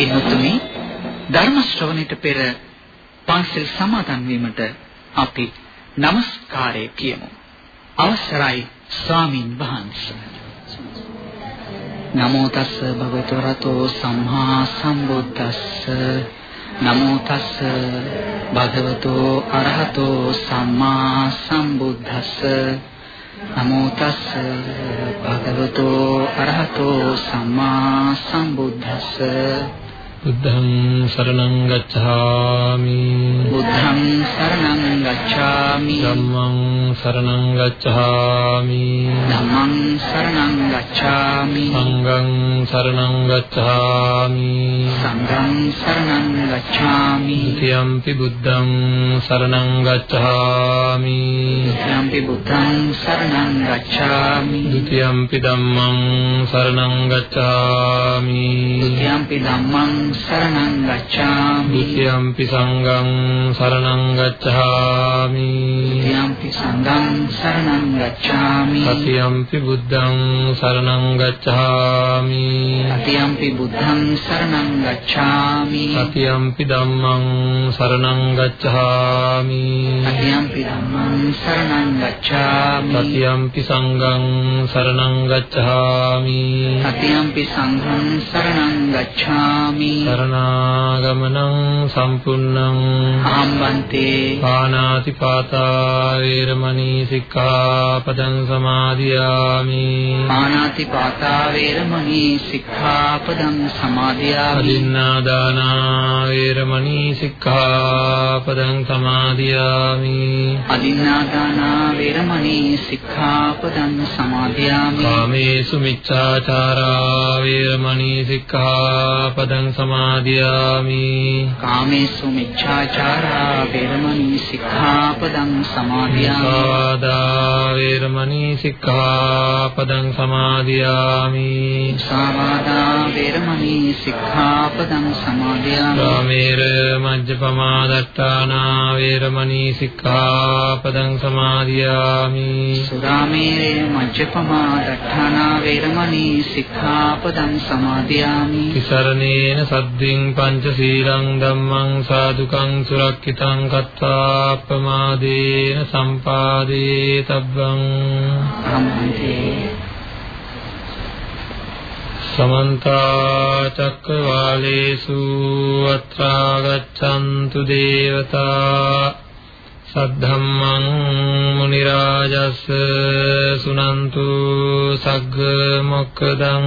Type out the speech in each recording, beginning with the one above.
පින්වත්නි ධර්ම ශ්‍රවණයට පෙර පන්සල් සමාදන් වීමට අපි নমස්කාරය කියමු. අවසරයි ස්වාමින් වහන්සේ. නමෝ තස්ස භගවතු රතෝ සම්මා සම්බුද්දස්ස නමෝ තස්ස භගවතු අරහතෝ සම්මා සම්බුද්දස්ස නමෝ තස්ස භගවතු අරහතෝ සම්මා සම්බුද්දස්ස බුද්ධං සරණං ගච්ඡාමි බුද්ධං සරණං ගච්ඡාමි ධම්මං සරණං ගච්ඡාමි ධම්මං සරණං ගච්ඡාමි සංඝං සරණං ගච්ඡාමි සංඝං සරණං ගච්ඡාමි ဒ ුතියම්පි බුද්ධං සරණං ගච්ඡාමි ဒ ුතියම්පි බුද්ධං සරණං ගච්ඡාමි ဒ ුතියම්පි ධම්මං සරණං ගච්ඡාමි ဒ ුතියම්පි ධම්මං සරණං ගච්ඡාමි ဒ ුතියම්පි සංඝං සරණං ගච්ඡාමි ဒ ුතියම්පි සංඝං සරණං ගච්ඡාමි සතියම්පි බුද්ධං සරණං ගච්ඡාමි සතියම්පි බුද්ධං සරණං ගච්ඡාමි සතියම්පි ධම්මං සරණං ගච්ඡාමි සතියම්පි ධම්මං සරණං ගච්ඡාමි සතියම්පි සංඝං සරණං ගච්ඡාමි සතියම්පි සංඝං සරණං ගච්ඡාමි සරණාගමනං සම්පූර්ණං ආම්බන්තේ පානාති පාතා වේරමණී සික්ඛාපදං සමාදියාමි පානාති පාතා වේරමණී සික්ඛාපදං සමාදියාමි අදින්නා දානා වේරමණී සික්ඛාපදං සමාදියාමි අදින්නාදානා වේරමණී සික්ඛාපදං සමාදියාමි කාමේසු මිච්ඡාචාරා වේරමණී සික්ඛාපදං සමාදියාමි කාමේසු මිච්ඡාචාරා වේරමණී සික්ඛාපදං සමාදියාමි. සාවාදා වේරමණී සික්ඛාපදං සමාදියාමි. සාවාදා වේරමණී සික්ඛාපදං සමාදියාමි. කාමේර මජ්ජපමා දට්ඨානා වේරමණී සික්ඛාපදං සමාදියාමි. සුරාමේරේ මජ්ජපමා දඨානා වේරමණී සික්ඛාපදං සමාදියාමි. තිසරණේන සද්දින් පංචශීලං ධම්මං සාදුකං සුරක්ෂිතං කତ୍වා අප්පමාදේන සම්පාදේ තබ්බං අම්මේ සමන්ත චක්කවාලේසු අත්‍රා ගච්ඡන්තු දේවතා සද්ධම්මං මුනි රාජස් සුනන්තු සග්ග මොක්කදං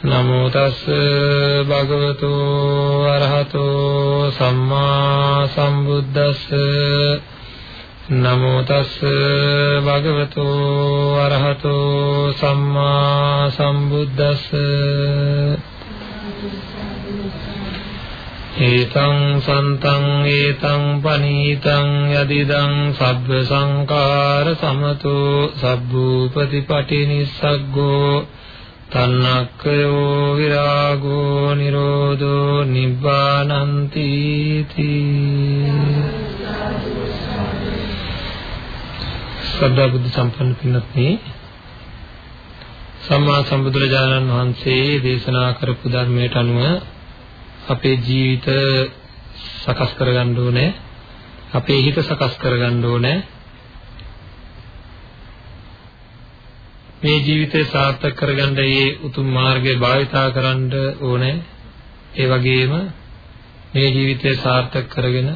නමෝ තස් භගවතු අරහතෝ සම්මා සම්බුද්දස්ස. නමෝ තස් භගවතු අරහතෝ සම්මා සම්බුද්දස්ස. ඒතං සන්තං ඒතං පනීතං යදිදං සබ්බ සංකාර සමතෝ සබ්බූපතිපටි නිස්සග්ගෝ තන්නක්කයෝ විරාගෝ නිරෝධෝ නිබ්බානන්ති තී ශ්‍රද්ධා බුද්ධ සම්පන්න පින්වත්නි සම්මා සම්බුදුරජාණන් වහන්සේ දේශනා කරපු ධර්මයට අනුව අපේ ජීවිත සකස් කරගන්න ඕනේ අපේ හිත සකස් කරගන්න ඕනේ. මේ ජීවිතය සාර්ථක කරගන්න මේ උතුම් මාර්ගය භාවිතා කරන්න ඕනේ ඒ වගේම මේ ජීවිතය සාර්ථක කරගෙන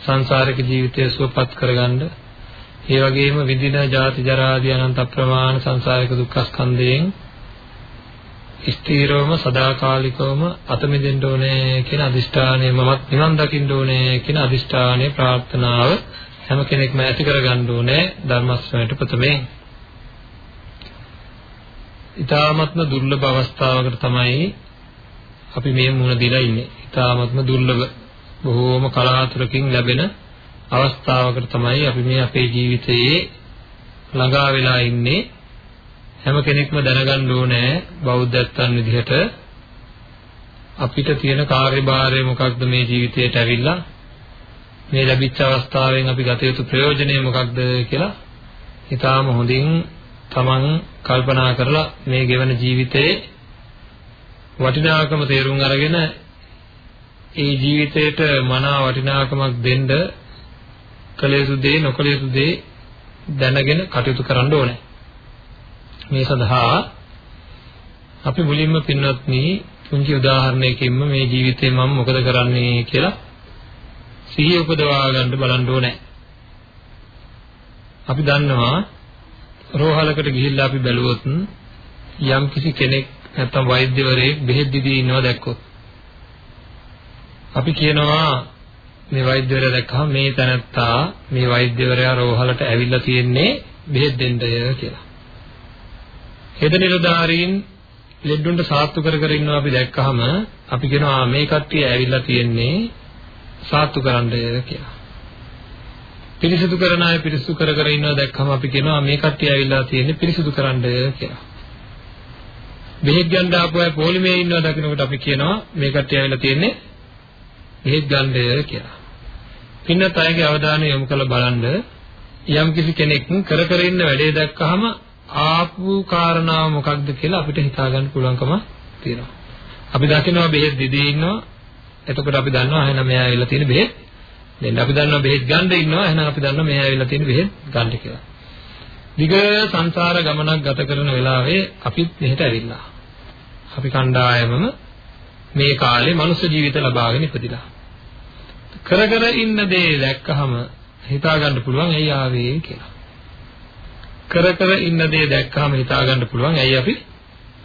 සංසාරික ජීවිතය සුවපත් කරගන්න ඒ වගේම විඳින ජාති ජරා ආදී අනන්ත ප්‍රමාණ සංසාරික දුක්ඛ ස්කන්ධයෙන් ස්ථීරවම සදාකාලිකවම අත මිදෙන්න ඕනේ කියන අදිෂ්ඨානය මමත් නිවන් දකින්න ඕනේ කියන අදිෂ්ඨානය ප්‍රාර්ථනාව හැම කෙනෙක්ම ඇති කරගන්න ඕනේ ධර්ම ශ්‍රවණයට ප්‍රථමයෙන්. ඊ타ත්ම දුර්ලභ අවස්ථාවකට තමයි අපි මේ මුණ දීලා ඉන්නේ. ඊ타ත්ම දුර්ලභ බොහෝම කලාතුරකින් ලැබෙන අවස්ථාවකට තමයි අපි මේ අපේ ජීවිතයේ ළඟා වෙලා ඉන්නේ හැම කෙනෙක්ම දැනගන්න ඕනේ බෞද්ධත්වයන් විදිහට අපිට තියෙන කාර්යභාරය මොකක්ද මේ ජීවිතයට ඇවිල්ලා මේ ලැබිච්ච අවස්ථාවෙන් අපි ගත යුතු ප්‍රයෝජනය මොකක්ද කියලා ඊටාම හොඳින් තමන් කල්පනා කරලා මේ ගෙවන ජීවිතයේ වටිනාකම තේරුම් අරගෙන ඒ ජීවිතයට මනා වටිනාකමක් දෙන්න කළ යුතු දේ නොකළ යුතු දේ දැනගෙන කටයුතු කරන්න ඕනේ. මේ සඳහා අපි මුලින්ම පින්වත්නි පුංචි උදාහරණයකින්ම මේ ජීවිතේ මම මොකද කරන්නේ කියලා සිහිය උපදවා ගන්න බලන්න ඕනේ. අපි දන්නවා රෝහලකට ගිහිල්ලා අපි බැලුවොත් යම් කිසි කෙනෙක් නැත්තම් වෛද්‍යවරයෙක් බෙහෙත් දීදී ඉන්නවා දැක්කොත් අපි කියනවා මේ වෛද්‍යවරයා දැක්කම මේ තැනත්තා මේ වෛද්‍යවරයා රෝහලට ඇවිල්ලා තියෙන්නේ බෙහෙත් දෙන්නය කියලා. හෙද නිලධාරීන් ලෙඩුන්ට සාත්තු කර කර ඉන්නවා අපි දැක්කහම අපි කියනවා මේ කට්ටිය ඇවිල්ලා තියෙන්නේ සාත්තු කරන්නය කියලා. පිරිසිදු කරන අය පිරිසිදු කර කර ඉන්නවා දැක්කම අපි කියනවා මේ කට්ටිය ඇවිල්ලා තියෙන්නේ පිරිසිදු කරන්නය කියලා. බෙහෙත් ගන්න ආපු අය පොලිමේ ඉන්නවා දකින්නකොට අපි කියනවා මේ කට්ටිය ඇවිල්ලා තියෙන්නේ බෙහෙත් ගන්නය කියලා. පින්නත් අයගේ අවධානය යොමු කරලා බලන්න යම් කිසි කෙනෙක් කර කර ඉන්න වැඩේ දැක්කහම ආපු කාරණාව මොකක්ද කියලා අපිට හිතා ගන්න පුළුවන්කම තියෙනවා. අපි දකිනවා බෙහෙත් දිදී ඉන්නවා. එතකොට අපි දන්නවා එහෙනම් මෙයා ඇවිල්ලා තියෙන බෙහෙත් දෙන්න. අපි දන්නවා බෙහෙත් ගන්න ඉන්නවා. එහෙනම් අපි දන්නවා මෙයා ඇවිල්ලා තියෙන බෙහෙත් ගන්න කියලා. දිග සංසාර ගමනක් ගත කරන වෙලාවේ අපිත් මෙහෙට ඇවිල්ලා. අපි කණ්ඩායමම මේ කාලේ මනුෂ්‍ය ජීවිත ලබාගෙන ඉපදිලා. කර කර ඉන්න දේ දැක්කහම හිතා ගන්න පුළුවන් ඇයි ආවේ කියලා. කර කර ඉන්න දේ දැක්කහම හිතා ගන්න පුළුවන් ඇයි අපි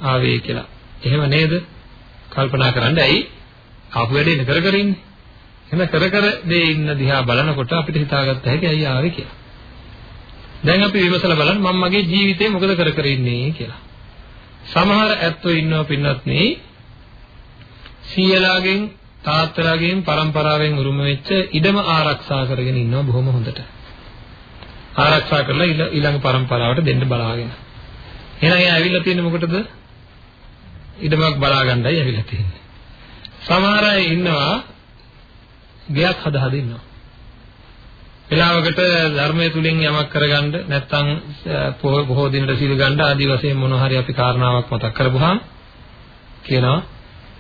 ආවේ කියලා. එහෙම නේද? කල්පනා කරන්න ඇයි ආපු වැඩේ කර කර ඉන්නේ. එහෙම කර කර දේ ඉන්න දිහා බලනකොට අපිට හිතාගත්ත හැකි අය ආවේ කියලා. දැන් අපි විමසලා බලන්න මම මගේ ජීවිතේ මොකද කර කර ඉන්නේ කියලා. සමහර ඇත්තෝ ඉන්නව පින්නත් නේ සීයලාගෙන් තාත්තලාගෙන් පරම්පරාවෙන් උරුම වෙච්ච ඉඩම ආරක්ෂා කරගෙන ඉන්නවා බොහොම හොඳට. ආරක්ෂා කරලා ඊළඟ පරම්පරාවට දෙන්න බලාගෙන. එහෙනම් එයා ඇවිල්ලා තියෙන්නේ මොකටද? ඉඩමක් බලා ගන්නයි ඇවිල්ලා තියෙන්නේ. සමහර අය ඉන්නවා ගයක් හද හද ඉන්නවා. වෙලාවකට ධර්මයේ තුලින් යමක් කරගන්න නැත්නම් බොහෝ දිනට සීල ගන්න ආදී වශයෙන් මොන හරි අපි කාරණාවක් මතක් කරපුවාම කියනවා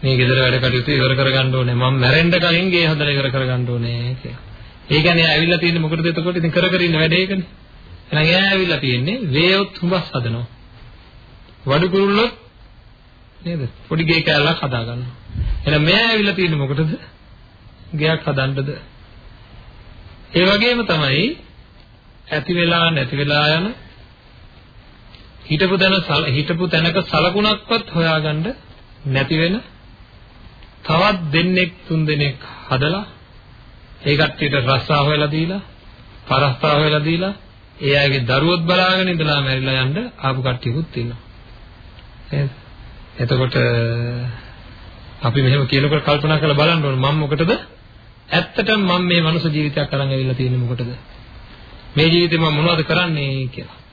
මේ ගෙදර වැඩ කටයුතු ඉවර කරගන්න ඕනේ මම මැරෙන්න කලින් ගේ හදලා ඉවර කරගන්න ඕනේ කියලා. ඒ කියන්නේ ඇවිල්ලා තියෙන්නේ මොකටද එතකොට ඉතින් කර කර ඉන්න වැඩේකනේ. එහෙනම් එයා ඇවිල්ලා තියෙන්නේ වේයොත් හුඹස් හදනවා. වඩු කුරුල්ලොත් නේද? පොඩි ගේ කෑල්ලක් හදා ගන්නවා. එහෙනම් මෙයා ඇවිල්ලා තියෙන්නේ මොකටද? ගෙයක් හදන්නද? ඒ වගේම තමයි ඇති වෙලා නැති වෙලා යන හිටපු තැන හිටපු තැනක සලකුණක්වත් හොයාගන්න නැති වෙන තවත් දෙන්නෙක් තුන් දෙනෙක් හදලා ඒ කට්ටියට රස්සා හොයලා දීලා පරස්සා හොයලා දීලා ඒ අයගේ දරුවොත් බලාගෙන ඉඳලා මැරිලා යන්න ආපු කට්ටියකුත් ඉන්නවා නේද එතකොට අපි මෙහෙම කියනකොට කල්පනා කරලා බලන්න ඕනේ මම මොකටද ඇත්තටම මම මේ මනුෂ්‍ය ජීවිතයක් අරන් ඇවිල්ලා තියෙන්නේ මොකටද මේ ජීවිතේ මම මොනවද කරන්නේ කියලා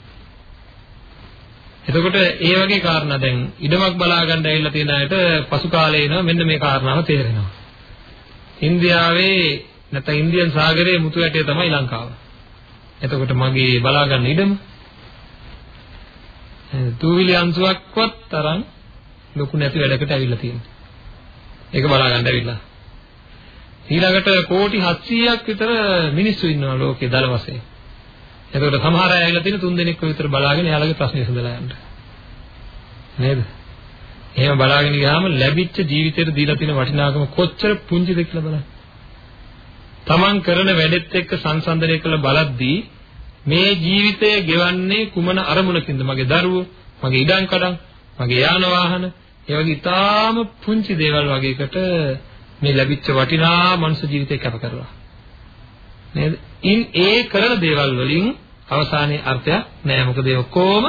එතකොට ඒ වගේ කාරණා දැන් ඉඩමක් බලා ගන්න ඇවිල්ලා තියෙන අයට පසු කාලේ එනවා මෙන්න මේ කාරණාව තේරෙනවා. ඉන්දියාවේ නැත්නම් ඉන්දියන් සාගරයේ මුතු ඇටය තමයි ලංකාව. එතකොට මගේ බලා ගන්න ඉඩම දූවිලි අංශුවක්වත් තරම් ලොකු නැති වැඩකට ඇවිල්ලා තියෙනවා. ඒක බලා ගන්න ඇවිල්ලා. ඊළඟට කෝටි 700ක් විතර මිනිස්සු ඉන්නවා ලෝකේ දල වශයෙන්. එතකොට සමහර අය ඇවිල්ලා තියෙන තුන් දෙනෙක්ව විතර බලාගෙන එයාලගේ ප්‍රශ්නේ විසඳලා යන්න. නේද? එහෙම බලාගෙන ගියාම ලැබිච්ච ජීවිතේට දීලා තියෙන වටිනාකම කොච්චර පුංචිද කියලා බලන්න. Taman කරන වැඩෙත් එක්ක සංසන්දනය කළ බලද්දී මේ ජීවිතය ගෙවන්නේ කුමන අරමුණකින්ද? මගේ දරුවෝ, මගේ ඉඩම් කඩම්, මගේ යාන වාහන, ඒ වගේ ඊටාම පුංචි දේවල් වගේකට මේ ලැබිච්ච වටිනා මනුෂ්‍ය ජීවිතය කැප කරලා. නේද? ඉන් ඒ කරන දේවල් වලින් අවසානයේ අර්ථයක් නෑ මොකද ඒ ඔක්කොම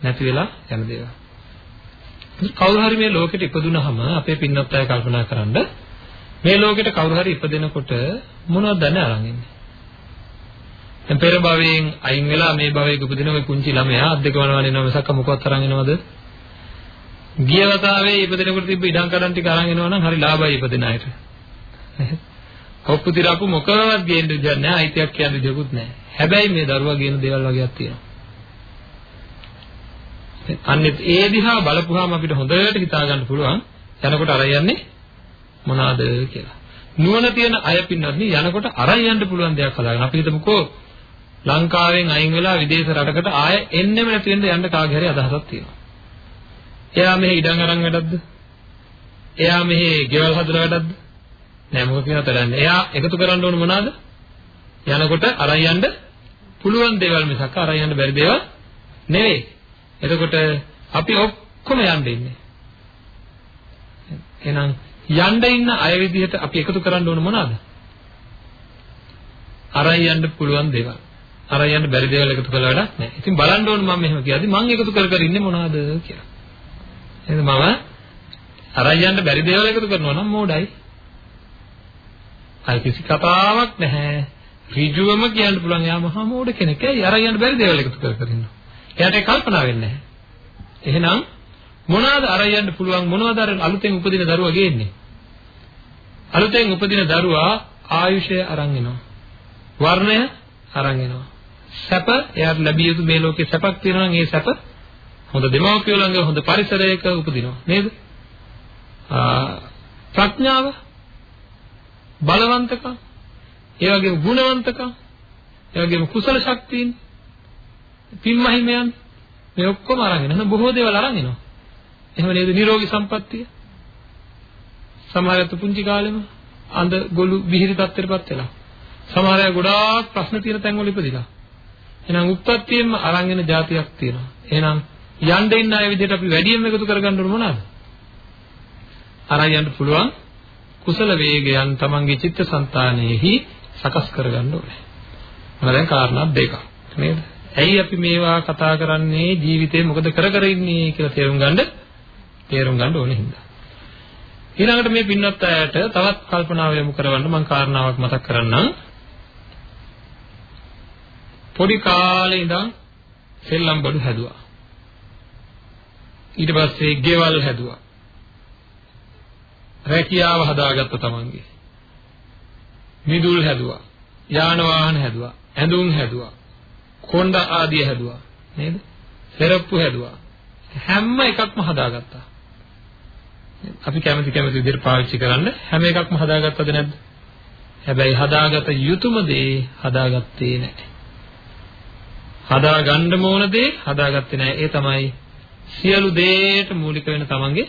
නැති වෙලා යන දේවල්. කවුරු හරි මේ ලෝකෙට ඉපදුනහම අපේ පින්නත් අය කල්පනා කරන්න මේ ලෝකෙට කවුරු හරි ඉපදෙනකොට මොනවද දැන අරන් ඉන්නේ? දැන් පෙර භවයෙන් අයින් වෙලා මේ භවයක උපදින ওই පුංචි ළමයා අත් දෙක වනවන එනවා මිසක් මොකවත් අරන් එනවද? ගිය වතාවේ ඉපදෙනකොට තිබ්බ ඉඩම් කඩම් ටික අරන් එනවා නම් හරි ලාභයි ඉපදෙන අයට. ඔප්පු තිරපු මොකවත් ගේන්න දෙයක් නැහැ අයිතියක් කියන්න දෙයක්වත් නැහැ. හැබැයි මේ දරුවා කියන දේවල් වගේක් තියෙනවා. අන්නේ ඒ දිහා බලපුවාම අපිට හොඳට හිතා ගන්න පුළුවන් යනකොට අර යන්නේ මොනවාද කියලා. නුවණ තියෙන අය පින්නත් යනකොට අරන් යන්න පුළුවන් දෙයක් හදාගන්න. අපි හිතමුකෝ ලංකාවෙන් අයින් වෙලා විදේශ රටකට ආය එන්නෙම නැති වෙන්න යන්න කාගේ හරි අදහසක් තියෙනවා. එයා මෙහි ඉඩම් අරන් වැඩක්ද? එයා මෙහි ගෙවල් හදලා වැඩක්ද? නෑ මොකද කියනද කරන්නේ? එයා එකතු කරන්න ඕන මොනවාද? යනකොට අරන් යන්න පුළුවන් දේවල් මිසක් අරන් යන්න බැරි දේවල් නෙවෙයි. එතකොට අපි ඔක්කොම යන්න ඉන්නේ. එහෙනම් යන්න ඉන්න අය විදිහට අපි එකතු කරන්න ඕන මොනවාද? අරන් යන්න පුළුවන් දේවල්. අරන් යන්න බැරි දේවල් එකතු කළා වැඩක් නැහැ. ඉතින් බලන්න ඕන මම මෙහෙම කියද්දි මම එකතු කර කර ඉන්නේ මොනවද කියලා. එහෙනම් මම අරන් යන්න බැරි දේවල් එකතු කරනවා නම් මෝඩයි. අය කිසි කතාවක් නැහැ. ඍජුවම කියන්න පුළුවන් යා මහා මෝඩ කෙනෙක්. ඇයි අරන් යන්න බැරි දේවල් එකතු කර කර ඉන්නවා. එයාට ඒක කල්පනා වෙන්නේ නැහැ. එහෙනම් මොනවාද අරන් යන්න පුළුවන් මොනවද අර අලුතෙන් උපදින දරුවා ගේන්නේ? අලුතෙන් උපදින දරුවා ආයුෂය අරන් එනවා. වර්ණය අරන් එනවා. සැප එයාට ලැබිය යුතු මේ ලෝකේ සැපක් තියෙනවා නම් ඒ සැප හොඳ දෙමව්පියෝ ළඟ හොඳ පරිසරයක උපදිනවා නේද? ප්‍රඥාව බලවන්තකම් ඒ වගේම ගුණවන්තකම් ඒ වගේම කුසල ශක්තියින් පින්මහිමයන් මේ ඔක්කොම අරගෙන යන බොහෝ දේවල් අරන් එනවා. එහෙම නේද? නිරෝගී සම්පත්තිය. සමහරවිට පුංචි කාලෙම අඳ ගොළු විහිරි තත්ත්වයටපත් වෙලා. සමහර අය ගොඩාක් ප්‍රශ්න තියෙන තැන්වල ඉපදිලා. එහෙනම් උත්පත්තියෙන්ම අරන් එන જાතියක් තියෙනවා. එහෙනම් යන්න ඉන්න අය විදිහට අපි වැඩියෙන් එකතු කරගන්න ඕන මොනවාද? අරන් යන්න පුළුවන් කුසල වේගයන් තමන්ගේ චිත්තසංතානෙහි සකස් කරගන්න ඕනේ. මම දැන් කාරණා දෙකක් නේද? ඇයි අපි මේවා කතා කරන්නේ ජීවිතේ මොකද කර කර ඉන්නේ කියලා තේරුම් ගන්න තේරුම් ගන්න ඕනේ හින්දා. ඊළඟට මේ පින්වත් අයට තවත් කල්පනාව යොමු කරවන්න මම කාරණාවක් මතක් කරන්නම්. පොඩි කාලේ ඉඳන් සෙල්ලම් බඩු හැදුවා. ඊට පස්සේ ගෙවල් හැදුවා. රැකියාව හදාගත්ත තමන්ගේ. මිදුල් හැදුවා. යාන වාහන හැදුවා. ඇඳුම් හැදුවා. කොණ්ඩ ආදිය හැදුවා. නේද? සෙරප්පු හැදුවා. හැම එකක්ම හදාගත්තා. අපි කැමති කැමති විදිහට පාවිච්චි කරන්න හැම එකක්ම හදාගත්තද නැද්ද? හැබැයි හදාගත යුතුයම දේ හදාගත්තේ නැහැ. හදාගන්න ඕන දේ හදාගත්තේ නැහැ. ඒ තමයි සියලු දේට මූලික වෙන තමන්ගේ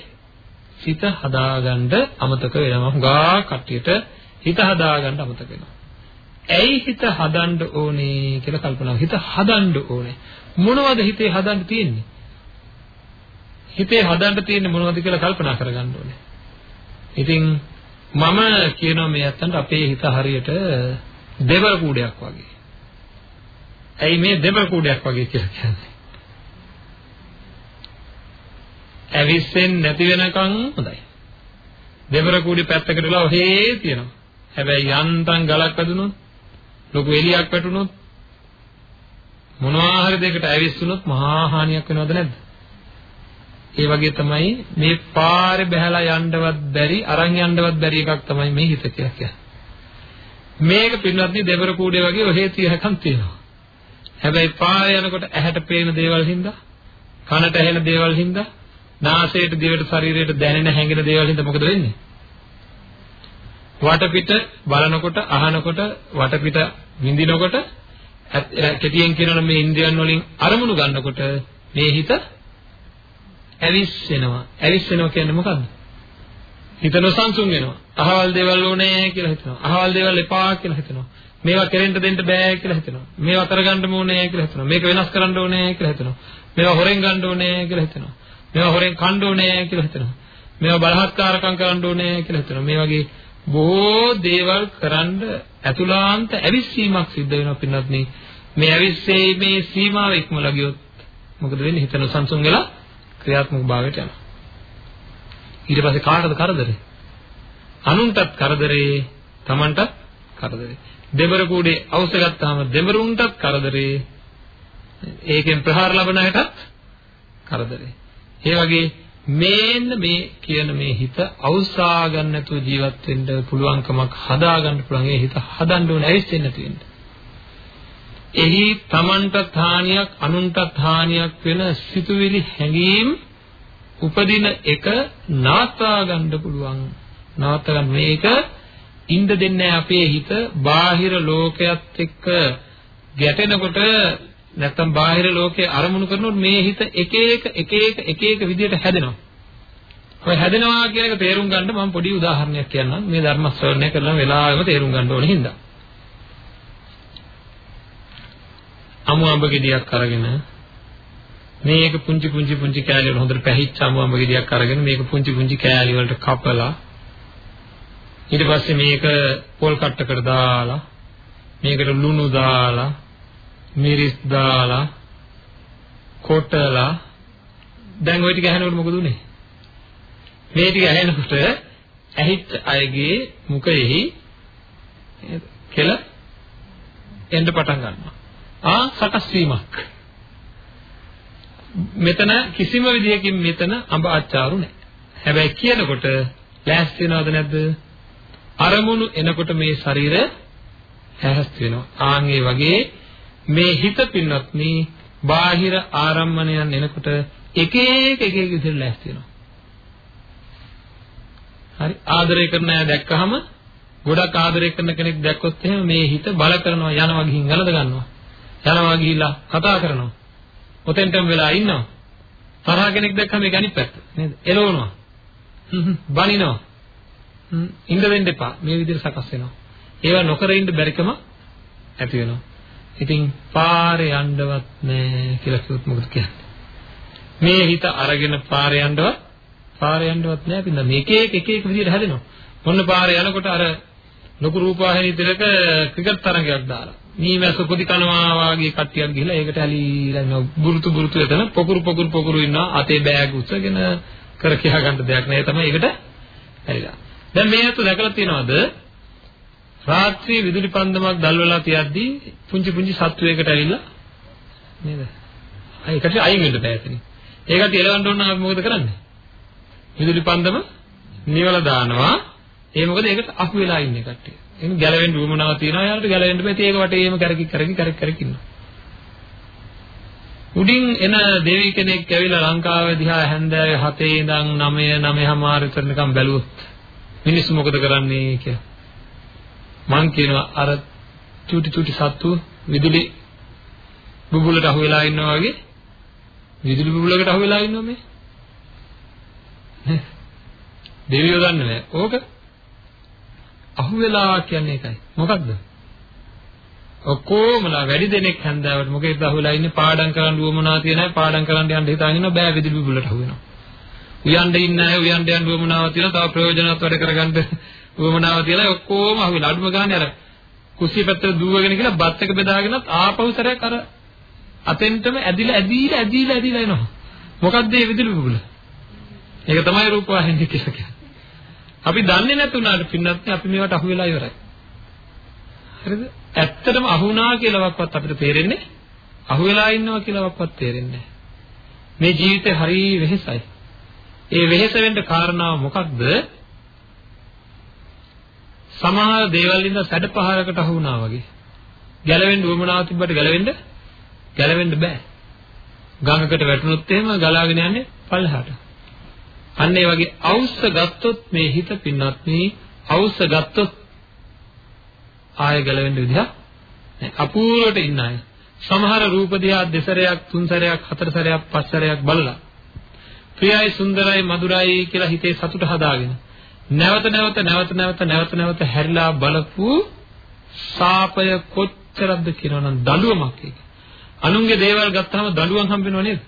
හිත හදාගන්න අමතක වෙනවා. හුඟා කට්ටියට හිත හදාගන්න අමතක වෙනවා. ඇයි හිත හදන්න ඕනේ කියලා කල්පනා හිත හදන්න ඕනේ. මොනවද හිතේ හදන්න තියෙන්නේ? හිතේ හදන්න තියෙන්නේ මොනවද කියලා කල්පනා කරගන්න ඕනේ. ඉතින් මම කියනවා මේ අත්තන්ට අපේ හිත හරියට දෙවර කූඩයක් වගේ. ඇයි මේ දෙවර කූඩයක් වගේ කියලා කියන්නේ? ඇවිස්සෙන්නේ නැති වෙනකන් හොඳයි. දෙවර කූඩි පැත්තකට වෙලා ඔහේ තියෙනවා. හැබැයි යන්තම් ගලක් වැදුනොත් ලොකු එලියක් වැටුනොත් මොනවා හරි දෙයකට ඇවිස්සුනොත් මහා හානියක් වෙනවද නැද්ද? ඒ වගේ තමයි මේ පාරේ බහැලා යන්නවත් බැරි අරන් යන්නවත් බැරි එකක් තමයි මේ හිත කියලා කියන්නේ. මේක පින්වත්නි දෙවර කූඩේ වගේ ඔහේ තියහකම් තියෙනවා. හැබැයි පාරේ යනකොට ඇහැට පේන දේවල් හින්දා, කනට ඇහෙන දේවල් හින්දා, නාසයට, දිවට, ශරීරයට දැනෙන හැඟෙන දේවල් හින්දා මොකද වෙන්නේ? වටපිට බලනකොට, අහනකොට, වටපිට විඳිනකොට කෙටියෙන් කියනවනම් මේ ඉන්ද්‍රියන් වලින් අරමුණු ගන්නකොට මේ හිත ඇවිස්සෙනවා. ඇවිස්සෙනවා කියන්නේ මොකද්ද? හිත නොසන්සුන් වෙනවා. අහවල් දේවල් ඕනේ කියලා හිතනවා. අහවල් දේවල් එපා කියලා හිතනවා. මේවා කෙරෙන්න දෙන්න බෑ කියලා හිතනවා. මේවා කරගන්න ඕනේ කියලා හිතනවා. මේක වෙනස් කරන්න ඕනේ කියලා හිතනවා. මේවා හොරෙන් ගන්න ඕනේ කියලා හිතනවා. මේවා හොරෙන් කන්න ඕනේ කියලා හිතනවා. මේවා බලහත්කාරකම් කරන්න ඕනේ කියලා හිතනවා. මේ වගේ බොහෝ දේවල් කරන්න ඇතුළාන්ත ඇවිස්සීමක් සිද්ධ වෙනවා පින්නත් මේ ඇවිස්සීමේ සීමාව ඉක්මලා ගියොත් මොකද වෙන්නේ හිතන සංසුන් වෙලා ක්‍රියාත්මක භාවයට යනවා. ඊට පස්සේ කාටද කරදරේ? අනුන්ටත් කරදරේ Tamanටත් කරදරේ. දෙබර කූඩේ අවශ්‍ය ගත්තාම දෙබරුන්ටත් කරදරේ. ඒකෙන් ප්‍රහාර ලබන අයටත් කරදරේ. ඒ වගේ මේන්න මේ කියන මේ හිත අවසා ගන්න නැතුව ජීවත් වෙන්න පුළුවන්කමක් හදා ගන්න පුළුවන් ඒ හිත හදන්න ඕනේ ඇවිස්සෙන්න නැති වෙන්න. එහි Tamanට හානියක් අනුන්ට හානියක් වෙන සිතුවිලි හැඟීම් උපදින එක නාස්තා ගන්න පුළුවන්. නාස්තා ගන්න මේක ඉන්න දෙන්නේ අපේ හිත බාහිර ලෝකයක් එක්ක ගැටෙනකොට නැත්තම් බාහිර ලෝකේ අරමුණු කරනකොට මේ හිත එක එක එක එක එක එක විදිහට හැදෙනවා. ඔය හැදෙනවා කියන එක තේරුම් ගන්න මම පොඩි උදාහරණයක් කියන්නම්. මේ ධර්ම ශ්‍රවණය කරන වෙලාවෙම තේරුම් ගන්න ඕනේ හින්දා. අමු අඹ ගෙඩියක් අරගෙන මේක පුංචි පුංචි පුංචි කෑලි වල හොඳට පැහිච්ච අමු අඹ ගෙඩියක් අරගෙන මේක පුංචි පුංචි කෑලි වලට කපලා ඊට පස්සේ මේක පොල් කට්ටකට දාලා මේකට ලුණු දාලා මිරිස් දාලා කොටලා දැන් ওই ටික ඇහෙනකොට මොකද උනේ මේ ටික ඇහෙනකොට ඇහිච්ච අයගේ මුඛයෙහි කෙල එන්න පටන් ගන්නවා ආ සකස් වීමක්. මෙතන කිසිම විදියකින් මෙතන අඹ අච්චාරු නැහැ. හැබැයි කියනකොට ලෑස්ති වෙනවද නැද්ද? අරමුණු එනකොට මේ ශරීරය හැහස්ති වෙනවා. ආන් ඒ වගේ මේ හිත පින්වත්නි බාහිර ආරම්මණයන් එනකොට එක එක එක එක විදිහට ලෑස්ති වෙනවා. හරි ආදරය කරන අය දැක්කහම ගොඩක් ආදරය කරන කෙනෙක් දැක්කොත් එහෙම මේ හිත බල කරනවා යනවා ගිහින් ගලද ගන්නවා. යනවා ගිහිල්ලා කතා කරනවා. ඔතෙන්ටම වෙලා ඉන්නවා. තරහ කෙනෙක් දැක්කම ඒක අනිත් පැත්ත නේද? එළවනවා. බනිනවා. ඉඳ වෙන්න එපා. මේ විදිහට සකස් වෙනවා. ඒවා නොකර ඉන්න බැරිකම ඇති වෙනවා. ඉතින් පාරේ යන්නවත් නැහැ කියලා කිව්වොත් මොකද කියන්නේ? මේ හිත අරගෙන පාරේ යන්නවත් පාරේ යන්නවත් නැහැ පින්න මේක එක එක එක විදිහට හැදෙනවා. මොන පාරේ යනකොට අර ලොකු රූපවාහිනී දෙලක ක්‍රිකට් තරගයක් දාලා. මීමැස්ස පොඩි කනවා වාගේ කට්ටියක් ගිහලා ඒකට ඇලිලා ඉන්නවා. බුරුතු බුරුතු එතන පොකුරු පොකුරු පොකුරු ඉන්නවා. අතේ බෑග් උස්සගෙන කර කියා ගන්න දෙයක් නෑ. තමයි ඒකට ඇලිලා දැන් මේ අත දැකලා තියනවාද? රාත්‍රී විදුලි පන්දමක් දැල්වලා තියද්දී පුංචි පුංචි සත්වයකට ඇලිලා නේද? ඒකට අයින් වෙන්න බෑ එතන ඒකට එලවන්න ඕන නම් මොකද කරන්නේ? විදුලි පන්දම නිවලා දානවා. ඒ මොකද ඒකට අහු වෙලා ඉන්නේ කට්ටිය. එහෙනම් ගැලවෙන්න උවමනාවක් තියනවා. යාළුවට ගැලවෙන්න බෑ. ඒක වටේම කරකි කරකි කරකි කරකි ඉන්නවා. උඩින් එන දෙවි කෙනෙක් ඇවිල්ලා ලංකාවේ දිහා හැන්දෑවේ 7 ඉඳන් 9 9:00මාර විතරනකම් බැලුවොත් මිනිස්සු මොකද කරන්නේ කියලා. මං කියනවා අර චූටි චූටි සත්තු විදුලි බුබුලට අහු වෙලා ඉන්නවා වගේ විදුලි බුබුලකට අහු වෙලා ඉන්නවා මේ දෙවියෝ දන්නේ නැහැ ඕක අහුවෙලා කියන්නේ ඒකයි. මොකක්ද? ඔක්කොමලා වැඩි දෙනෙක් හැන්දාවට මොකේද අහුවෙලා ඉන්නේ පාඩම් කරන්න උවමනා තියෙන අය පාඩම් කරන්න යන්න හිතාගෙන ඉන්නවා බෑ විදුලි බුබුලට අහුවෙනවා. උයන්ඩ ඉන්න අය උයන්ඩ යන්න උවමනාවක් තියෙනවා තව ප්‍රයෝජනවත් වැඩ කරගන්න උවමනාවක් තියලා ඔක්කොම අහුවෙලා අඩුම ගානේ අර කුස්සිය පැත්තට දුවගෙන කියලා බත් එක බෙදාගෙනත් ආපහු සැරයක් අර අතෙන්ටම ඇදිලා ඇදිලා ඇදිලා ඇදිලා එනවා. මොකද්ද මේ විදුලි බුබුල? ඒක තමයි රූපවාහිනිය කියලා කියන්නේ. අපි දන්නේ නැතුණාට පින්නත් අපි මේවට අහු වෙලා ඉවරයි. හරිද? ඇත්තටම අහුණා කියලාවත් අපිට තේරෙන්නේ අහු වෙලා ඉන්නවා කියලාවත් තේරෙන්නේ මේ ජීවිතේ හරි වෙහෙසයි. ඒ වෙහෙස වෙන්න කාරණාව මොකක්ද? සමහර දේවල් ඉඳන් සැඩපහරකට අහු වුණා වගේ. ගැලවෙන්න උවමනාව තිබ්බට ගැලවෙන්න ගැලවෙන්න බෑ. ගඟකට වැටුනොත් එහෙම ගලාගෙන යන්නේ පල්ලෙහාට. අන්න ඒ වගේ අවුස්ස ගත්තොත් මේ හිත පින්නත් මේ අවුස්ස ගත්තොත් ආය ගැලවෙන්න විදිහ නැහැ. අපූර්වට ඉන්න අය. සමහර රූප දිහා දෙසරයක්, තුන්සරයක්, හතරසරයක්, පස්සරයක් බලලා ප්‍රියයි, සුන්දරයි, මధుරයි කියලා හිතේ සතුට හදාගෙන නැවත නැවත නැවත නැවත නැවත නැවත හැරිලා බලපු සාපය කොච්චරද කියනවනම් දඬුවමක් ඒක. අනුන්ගේ දේවල් ගත්තාම දඬුවම් හම්බෙනව නේද?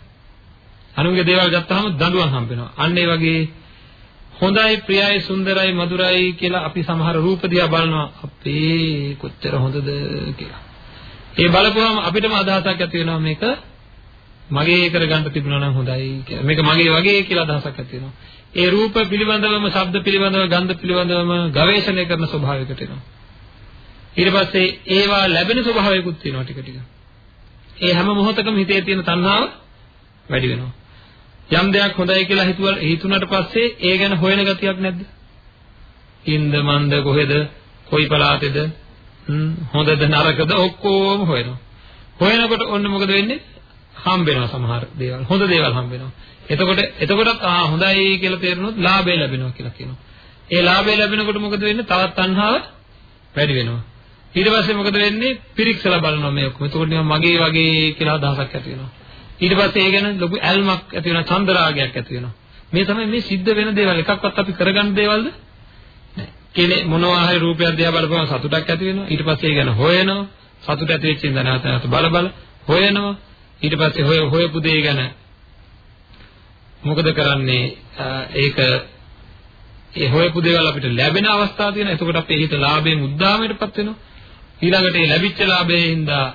අනුන්ගේ දේවල් ගත්තාම දඬුවම් හම්බ වෙනවා. අන්න ඒ වගේ හොඳයි ප්‍රියයි සුන්දරයි මధుරයි කියලා අපි සමහර රූප දිහා බලනවා අපේ කොච්චර හොඳද කියලා. ඒ බලපුවම අපිටම අදහසක් ඇති වෙනවා මේක මගේ කරගන්න තිබුණා නම් හොඳයි කියලා. මේක මගේ වගේ කියලා අදහසක් ඇති වෙනවා. ඒ රූප පිළිබඳවම, ශබ්ද පිළිබඳව, ගන්ධ පිළිබඳවම ගවේෂණය කරන ස්වභාවයකට එනවා. ඊට පස්සේ ඒවා ලැබෙන ස්වභාවයකුත් තියෙනවා ටික ටික. ඒ හැම මොහොතකම හිතේ තියෙන තණ්හාව වැඩි වෙනවා. යම් දෙයක් හොඳයි කියලා හිතුවල හිතුණට පස්සේ ඒ ගැන හොයන ගතියක් නැද්ද? ඉන්ද මන්ද කොහෙද? කොයි පළාතේද? හොඳද නරකද ඔක්කොම හොයනවා. හොයනකොට ඔන්න මොකද වෙන්නේ? හම්බ වෙනවා සමහර දේවල්. හොඳ දේවල් හම්බ වෙනවා. එතකොට එතකොටත් ආ හොඳයි කියලා තේරුනොත් ලාභය ලැබෙනවා කියලා කියනවා. ඒ ලාභය ලැබෙනකොට මොකද වෙන්නේ? තවත් තණ්හාව වැඩි වෙනවා. ඊට පස්සේ මොකද වෙන්නේ? පිරික්සලා බලනවා මේ ඔක්කොම. එතකොට නිකන් මගේ වගේ කියලා අදහසක් ඇති වෙනවා. ඊට පස්සේ ඒ ගැන ලොකු ඇල්මක් ඇති වෙනවා, චන්දරාගයක් ඇති වෙනවා. මේ තමයි මේ සිද්ධ වෙන දේවල්. එකක්වත් අපි කරගන්න දේවල්ද? නෑ. කෙනේ මොනවා හරි රූපයක් දිහා බලපුවම සතුටක් ඇති වෙනවා. ඊට පස්සේ ඒ ගැන හොයනවා. සතුට ඇති වෙච්ච ඉඳන් නැවත නැවත බල බල හොයනවා. ඊට පස්සේ හොය හොයපු දේ ගැන මොකද කරන්නේ? ඒක ඒ හොයපු දේවල් අපිට ලැබෙන අවස්ථා තියෙනවා. එතකොට අපේ හිත ලාභයෙන් උද්දාමයටපත් වෙනවා. ඊළඟට ඒ ලැබිච්ච ලාභයෙන් හින්දා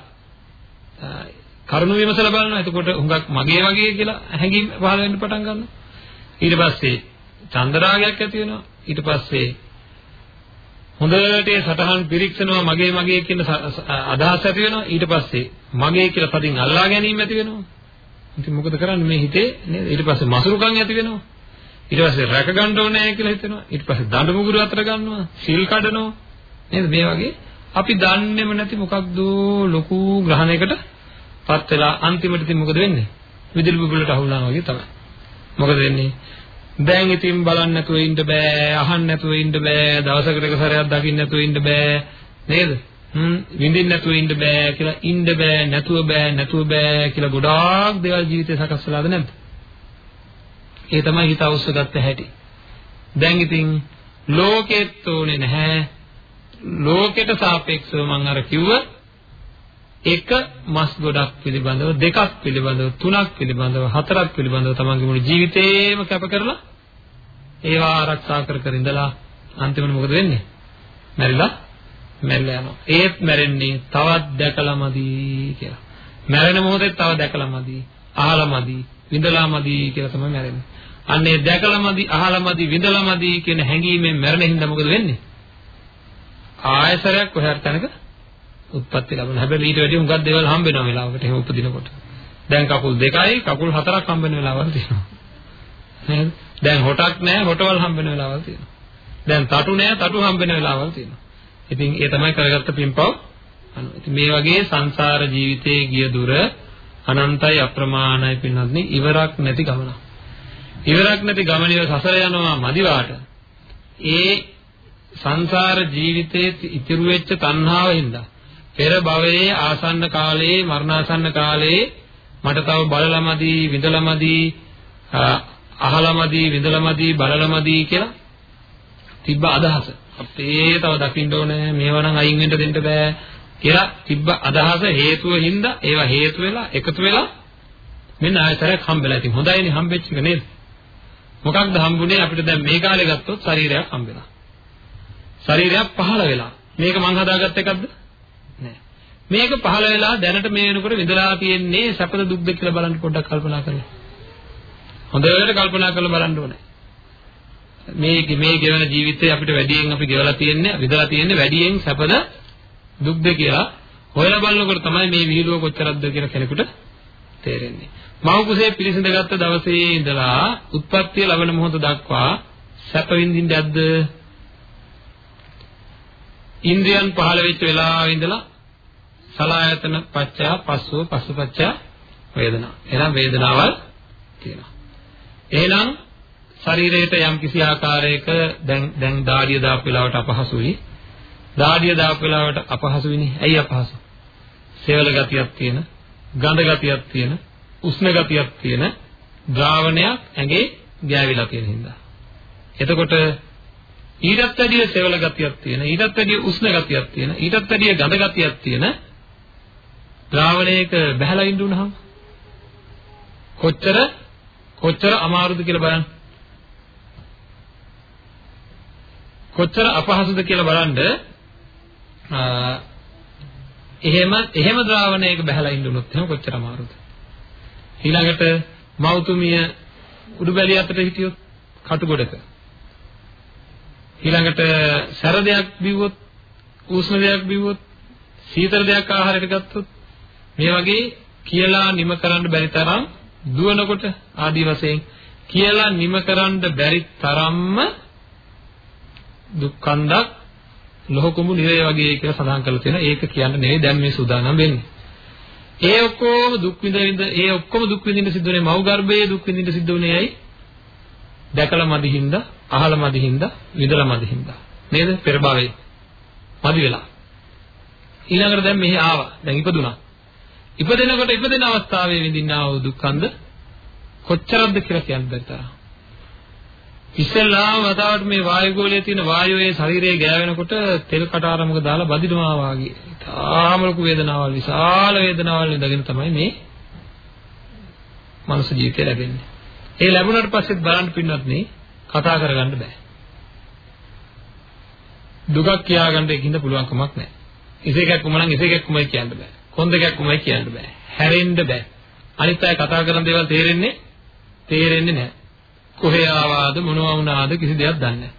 කරුණ විමසලා බලනවා. එතකොට හුඟක් මගේ වගේ කියලා හැඟීම් පහළ වෙන්න පටන් ගන්නවා. ඊට පස්සේ චන්දරාගයක් ඇති වෙනවා. ඊට පස්සේ හොඳට ඒ සටහන් පිරික්සනවා මගේ මගේ කියන අදහස් ඇති වෙනවා. ඊට පස්සේ මගේ කියලා පදින් අල්ලා ගැනීම ඇති වෙනවා. ඉතින් මොකද කරන්නේ මේ හිතේ නේද? ඊට පස්සේ මසුරුකම් ඇති වෙනවා. ඊට පස්සේ රැක ගන්න ඕනේ කියලා හිතෙනවා. ඊට පස්සේ දඬු මුගුරු අතර ගන්නවා. සීල් කඩනවා. නේද? මේ වගේ අපි දන්නේම නැති මොකක්ද ලොකු ග්‍රහණයකට පත් වෙලා අන්තිමට ඉතින් මොකද වෙන්නේ? විදුලි බුබුලට අහුණා වගේ තමයි. මොකද වෙන්නේ? දැන් ඉතින් බලන්න නැතුව ඉන්න බෑ, අහන්න නැතුව ඉන්න බෑ, දවසකට එක සැරයක් දකින්න නැතුව ඉන්න බෑ. නේද? හ්ම් විඳින්න නැතුව ඉන්න බෑ කියලා ඉන්න බෑ, නැතුව බෑ, නැතුව බෑ කියලා ගොඩාක් දේවල් ජීවිතේ සකස් වෙලාද නැද්ද? ඒ තමයි හිත අවශ්‍යගත්ත හැටි. දැන් ඉතින් ලෝකෙත් ඕනේ නැහැ. ලෝකෙට සාපේක්ෂව මම අර කිව්ව එක මස් ගොඩක් පිළිබඳව දෙකක් පිළිබඳව තුනක් පිළිබඳව හතරක් පිළිබඳව තමන්ගේ මුළු ජීවිතේම කැප කරලා ඒවා ආරක්ෂා කර කර ඉඳලා අන්තිමට මොකද වෙන්නේ? මැරිලා මැරිලා යනවා. ඒත් මැරෙන්නේ තවත් දැකලාමදි කියලා. මැරෙන මොහොතේ තව දැකලාමදි, අහලාමදි, විඳලාමදි කියලා තමයි මැරෙන්නේ. අන්නේ දැකලාමදි, අහලාමදි, විඳලාමදි කියන හැඟීමෙන් මැරෙන හින්දා මොකද වෙන්නේ? ආයසරයක් කොහේ හරි තැනක උත්පත්ති ලැබෙනවා. හැබැයි ඊට වැඩි හුඟක් දේවල් හම්බ වෙනවා වෙලාවකට එහෙම උපදිනකොට. දැන් කකුල් දෙකයි කකුල් හතරක් හම්බ වෙන වෙලාවල් තියෙනවා. නේද? දැන් හොටක් නැහැ හොටවල් හම්බ වෙන වෙලාවල් තියෙනවා. දැන් තටු නැහැ තටු හම්බ වෙන වෙලාවල් තියෙනවා. ඉතින් ඒ තමයි කරගත්ත පින්පව් අනු. ඉතින් මේ වගේ සංසාර ජීවිතයේ ගිය දුර අනන්තයි අප්‍රමාණයි පින්වත්නි ඉවරක් නැති ගමනක්. ඉවරක් නැති ගමනේ සසර යනවා මදිවාට. ඒ සංසාර ජීවිතයේ ඉතිරි වෙච්ච තණ්හාව හින්දා පෙර භවයේ ආසන්න කාලයේ මරණාසන්න කාලයේ මට තව බලලමදි විඳලමදි අහලමදි විඳලමදි බලලමදි කියලා තිබ්බ අදහස. අපේ තව දකින්න ඕනේ මේවා නම් අයින් වෙන්න දෙන්න බෑ කියලා තිබ්බ අදහස හේතුව හින්දා ඒවා හේතු වෙලා එකතු වෙලා මෙන්න ආයතරයක් හම්බෙලා ඉතින් හොඳයිනේ හම්බෙච්ච එක නේද? මොකක්ද හම්බුනේ? අපිට දැන් මේ කාලේ ගත්තොත් ශරීරයක් හම්බෙලා. ශරීරයක් පහළ වෙලා. මේක මං හදාගත්ත එකක්ද? මේක පහළ වෙලා දැනට මේ වෙනකොට විඳලා තියෙන්නේ සැපද දුක්ද කියලා බලන්න පොඩ්ඩක් කල්පනා කරලා. හොඳට කල්පනා කරලා බලන්න ඕනේ. මේ මේ ගෙවන ජීවිතේ අපිට වැඩියෙන් අපි ගෙවලා තියෙන්නේ විඳලා තියෙන්නේ වැඩියෙන් සැපද දුක්ද කියලා හොයලා බලනකොට තමයි මේ විහිළුව කොච්චරක්ද කියලා කෙනෙකුට තේරෙන්නේ. මව කුසේ පිළිසිඳ ගත්ත දවසේ ඉඳලා උත්පත්තිය ලබන මොහොත දක්වා සැප විඳින්න ඇද්ද? ඉන්ද්‍රියන් පහළ වෙච්ච වෙලාවෙ ඉඳලා සලායතන පච්චා පස්සෝ පස්සපච්චා වේදනා. එහෙනම් වේදනාවල් තියෙනවා. එහෙනම් ශරීරයට යම් කිසි ආකාරයක දැන් දැන් දාඩිය දාපු වෙලාවට අපහසුයි. දාඩිය දාපු වෙලාවට අපහසුයිනේ. ඇයි අපහසු? සේවල ගතියක් තියෙන, ගඳ ගතියක් තියෙන, උෂ්ණ ගතියක් තියෙන ද්‍රාවණයක් ඇඟේ ගෑවිලා තියෙන හින්දා. එතකොට ඊටත් වැඩිය සෙවල ගතියක් තියෙන ඊටත් වැඩිය උෂ්ණ ගතියක් තියෙන ඊටත් වැඩිය ගඳ ගතියක් තියෙන ද්‍රාවණයක බහැලා ඉන්න උනහම කොච්චර කොච්චර අමාරුද කියලා බලන්න. කොච්චර අපහසුද කියලා බලන්න එහෙම එහෙම ද්‍රාවණයක බහැලා ඉන්න උනොත් එහෙම කොච්චර අමාරුද. ඊළඟට මෞතුමිය උඩුබැලිය අතට හිටියොත් කටුගොඩක ඊළඟට සැර දෙයක් බිව්වොත් උෂ්ණ දෙයක් බිව්වොත් සීතල දෙයක් ආහාරයට ගත්තොත් මේ වගේ කියලා නිම කරන්න බැරි තරම් දුවනකොට ආදි වශයෙන් කියලා නිම කරන්න බැරි තරම්ම දුක්ඛන්දක් ලෝකුඹු නිරය වගේ කියලා සඳහන් කරලා තියෙනවා. ඒක කියන්න නෙවෙයි දැන් මේ සූදානම් වෙන්නේ. ඒ ඔක්කොම දුක් විඳින්න ඒ ඔක්කොම දුක් විඳින්න සිද්ධ වෙන්නේ මව් ගර්භයේ දුක් විඳින්න සිද්ධ වුණේ ඇයි? දැකලා මදිහින්ද, අහලා මදිහින්ද, විඳලා මදිහින්ද. නේද? පෙර භවයේ. මදි වෙලා. ඊළඟට දැන් මෙහි ආවා. දැන් ඉපදුනා. ඉපදෙනකොට ඉපදෙන අවස්ථාවේ විඳින්නා වූ දුක්ඛන්ද කොච්චරක්ද කියලා කියන්න බැරි තරම්. ඉස්සෙල්ලාම වතාවට මේ වායුගෝලයේ තියෙන වායුවේ ශරීරයේ ගෑවෙනකොට තෙල් කටාරමක දාලා බදිනවා වාගේ. තාම ලොකු වේදනාවල් විශාල වේදනාවල් ඉඳගෙන තමයි මේ මනුස්ස ජීවිතය ලැබෙන්නේ. ඒ ලැබුණාට පස්සෙත් බලන්න පින්නත් නේ කතා කරගන්න බෑ. දුකක් කියාගන්න එකින්ද පුළුවන් කමක් නැහැ. ඉසේකක් වුණා නම් ඉසේකක් කොමයි කියන්න බෑ. කොන් දෙකක් කොමයි කියන්න බෑ. හැරෙන්න බෑ. අනිත් අය කතා කරන දේවල් තේරෙන්නේ තේරෙන්නේ නැහැ. කොහේ ආවාද මොනවා වුණාද කිසි දෙයක් දන්නේ නැහැ.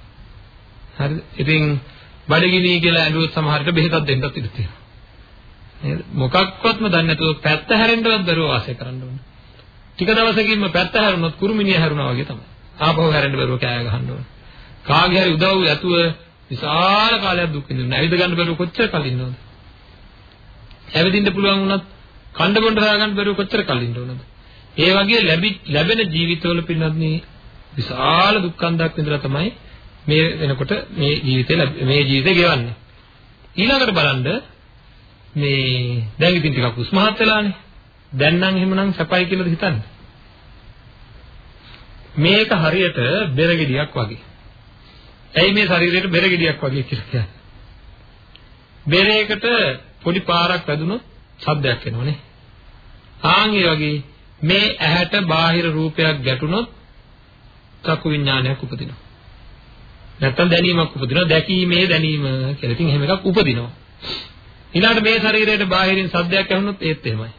හරිද? ඉතින් බඩගිනි කියලා ඇඬුවොත් සමහරට බෙහෙතක් දෙන්නත් ඉඩ තියෙනවා. නේද? මොකක්වත්ම දන්නේ නැතුව පැත්ත හැරෙන්නවත් බැරුව වාසය කරන්න ඕන. ටික දවසකින්ම පැත්ත හැරුණොත් කුරුමිනිය හැරුණා වගේ තමයි. ආපහු හැරෙන්න බැරුව කෑ ගහන්න ඕන. කාගේ හරි උදව් ඇතුව විශාල කාලයක් දුක් විඳින්න. ඇවිද ගන්න බැරුව කොච්චර කල් ඉන්නවද? ඇවිදින්න පුළුවන් වුණත් කණ්ඩ බොණ්ඩ හොයාගන්න බැරුව කොච්චර කල් ඉන්න ඕනද? ඒ වගේ ලැබෙන ජීවිතවල පින්නත් විශාල දුක්ඛන්දක් විඳලා තමයි මේ වෙනකොට මේ ජීවිතේ මේ ජීවිතේ ගෙවන්නේ. ඊළඟට බලන්න මේ දැන් ඉතින් ටිකක් උස්මහත් වෙලානේ. දැන් නම් එහෙමනම් සැපයි කියලාද හිතන්නේ? මේක හරියට බෙරගෙඩියක් වගේ. ඇයි මේ ශරීරයට බෙරගෙඩියක් වගේ කියලා කියන්නේ? බෙරයකට පොඩි පාරක් වැදුනොත් ශබ්දයක් එනවනේ. ආන් ඒ වගේ මේ ඇහැට බාහිර රූපයක් ගැටුනොත් චක්කු විඥානයක් උපදිනවා. නැත්තම් දැනීමක් උපදිනවා දැකීමේ දැනීම කියලා. ඉතින් එහෙම එකක් උපදිනවා. ඊළඟට මේ ශරීරයට බාහිරින් සද්දයක් ඇහුනොත් ඒත් එහෙමයි.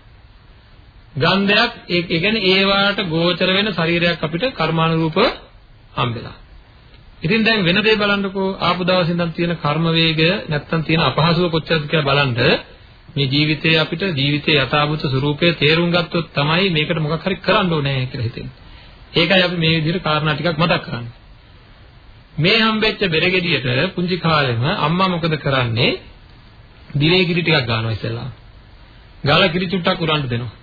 ගන්ධයක් ඒ කියන්නේ ඒ වාට ගෝචර වෙන ශරීරයක් අපිට කර්මානුරූපව හම්බෙලා. ඉතින් දැන් වෙන දේ බලන්නකෝ ආපු දවසේ ඉඳන් තියෙන කර්ම වේගය නැත්තම් තියෙන අපහසුව කොච්චරද කියලා බලන්න මේ ජීවිතයේ අපිට ජීවිතයේ යථාභූත ස්වરૂපය තේරුම් ගත්තොත් තමයි මේකට මොකක් හරි කරන්න ඕනේ කියලා හිතෙන්නේ. ඒකයි අපි මේ විදිහට කාරණා ටිකක් මතක් කරන්නේ. මේ හම්බෙච්ච බෙරගෙඩියට පුංචි කාලෙම අම්මා මොකද කරන්නේ? දිවේ කිරි ටිකක් ගන්නවා ඉස්සෙල්ලා. ගාලා කිරි චුට්ටක් උරන්න දෙනවා.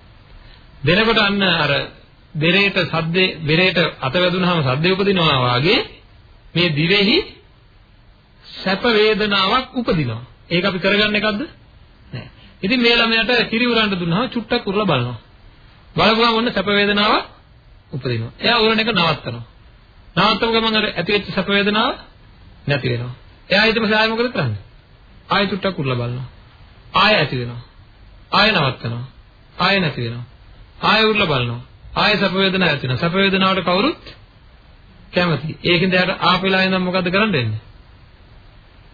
දෙනකොට අන්න අර බෙරේට සද්දේ බෙරේට අත වැදුනහම සද්දේ උපදිනවා වාගේ මේ දිවෙහි සැප වේදනාවක් උපදිනවා. ඒක අපි කරගන්න එකක්ද? නෑ. ඉතින් මේ ළමයාට කිරි උරන්න දුන්නාම චුට්ටක් උරලා බලනවා. බලපුවම ඔන්න සැප වේදනාවක් උපදිනවා. එයා උරන එක නවත්තනවා. නවත්තම ගමන් අර ඇති වෙච්ච සැප වේදනාව නැති වෙනවා. එයා ඊට පස්සේ ආයෙ මොකද කරන්නේ? ආයෙ චුට්ටක් උරලා බලනවා. ආයෙ ඇති වෙනවා. ආයෙ නවත්තනවා. ආයෙ නැති වෙනවා. ආයෙ උරලා බලනවා. ආයෙ සැප වේදනාවක් ඇති වෙනවා. සැප වේදනාවට කවුරුත් කැමති. ඒකෙන්ද යාට ආපෙලා ඉඳන් මොකද කරන්න වෙන්නේ?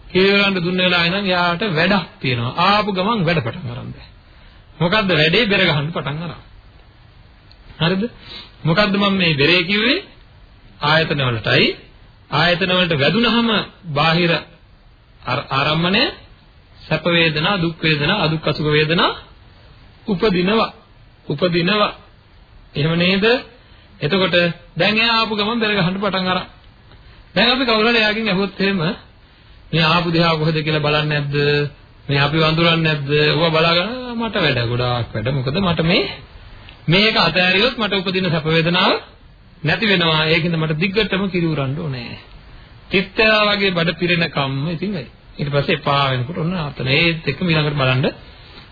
කීවරන්න දුන්න වෙලාව ඉඳන් යාට වැඩක් තියෙනවා. ආපු ගමන් වැඩ පටන් ගන්න බෑ. මොකද්ද වැඩේ බෙර ගහන්න පටන් ගන්නවා. හරිද? මොකද්ද මම මේ බෙරේ කිව්වේ? ආයතන වලටයි ආයතන වලට වැදුනහම බාහිර ආරම්මණය සැප වේදනා දුක් වේදනා අදුක් අසුඛ වේදනා උපදිනවා උපදිනවා එහෙම නේද එතකොට දැන් එයා ආපු ගමන් බෙර ගහන්න පටන් අරන්. දැන් අපි කවුරු හරි එයාගෙන් අහුවොත් එහෙම මේ ආපු දෙහා කොහෙද කියලා බලන්නේ නැද්ද? මේ අපි වඳුරන්නේ නැද්ද? ඕවා බලාගෙන මට වැඩ ගොඩාක් වැඩ. මොකද මට මේ මේක අතෑරියොත් මට උපදින සැප වේදනාව නැති වෙනවා. ඒකින්ද මට දිග්ගටම කිරි උරන්න ඕනේ. තිත්තා වගේ බඩ පිරෙන කම්ම ඉතින් වෙයි. ඊට පස්සේ එපා වෙනකොට ඔන්න ආතන ඒත් එක්ක ඊළඟට බලන්න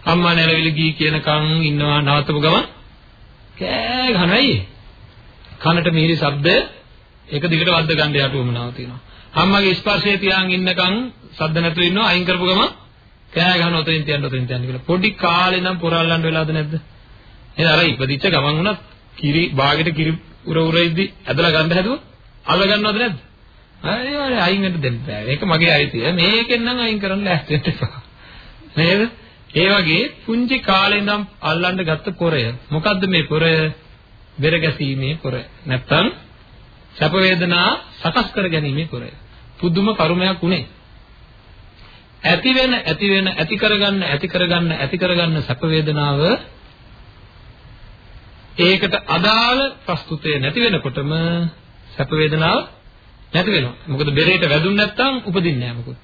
අම්මා නැලවිලි ගී කියනකම් ඉන්නවා නවත්තපු ගමන් කෑ ගහනවා අයියේ කනට මිහිරි ශබ්ද ඒක දිගට වද්ද ගන්න යට උමනාව තියෙනවා. අම්මගේ ස්පර්ශය තියාන් ඉන්නකම් ශබ්ද නැතුව ඉන්නවා අයින් කරපු ගමන් කෑ ගහන ඔතනින් තියන්න ඔතනින් තියන්න කියලා. පොඩි කාලේ නම් පොරල්ලන්න වෙලාද නැද්ද? එහෙනම් අර ඉපදිච්ච ගමන් උනත් කිරි බාගෙට කිරි උර උර ඉදි ඇදලා ගන්න හැදුවොත් අල්ල ගන්නවද නැද්ද? අය අයින් වෙන්න දෙන්න බෑ. මේක මගේ අයිතිය. මේකෙන් නම් අයින් කරන්න ලෑස්ති වෙන්න එපා. නේද? ඒ වගේ පුංචි කාලේ ඉඳන් අල්ලන්න ගත්ත pore. මොකද්ද මේ pore? බෙර ගැසීමේ pore. නැත්තම් සැප වේදනා සකස් කර ගැනීමේ කුරය. පුදුම කර්මයක් උනේ. ඇති වෙන ඇති වෙන ඇති කරගන්න ඇති කරගන්න ඇති කරගන්න සැප වේදනාව ඒකට අදාළ ප්‍රස්තුතය නැති වෙනකොටම සැප වේදනාව නැති වෙනවා. මොකද බෙරේට වැදුන් නැත්නම් උපදින්නේ නැහැ මොකද.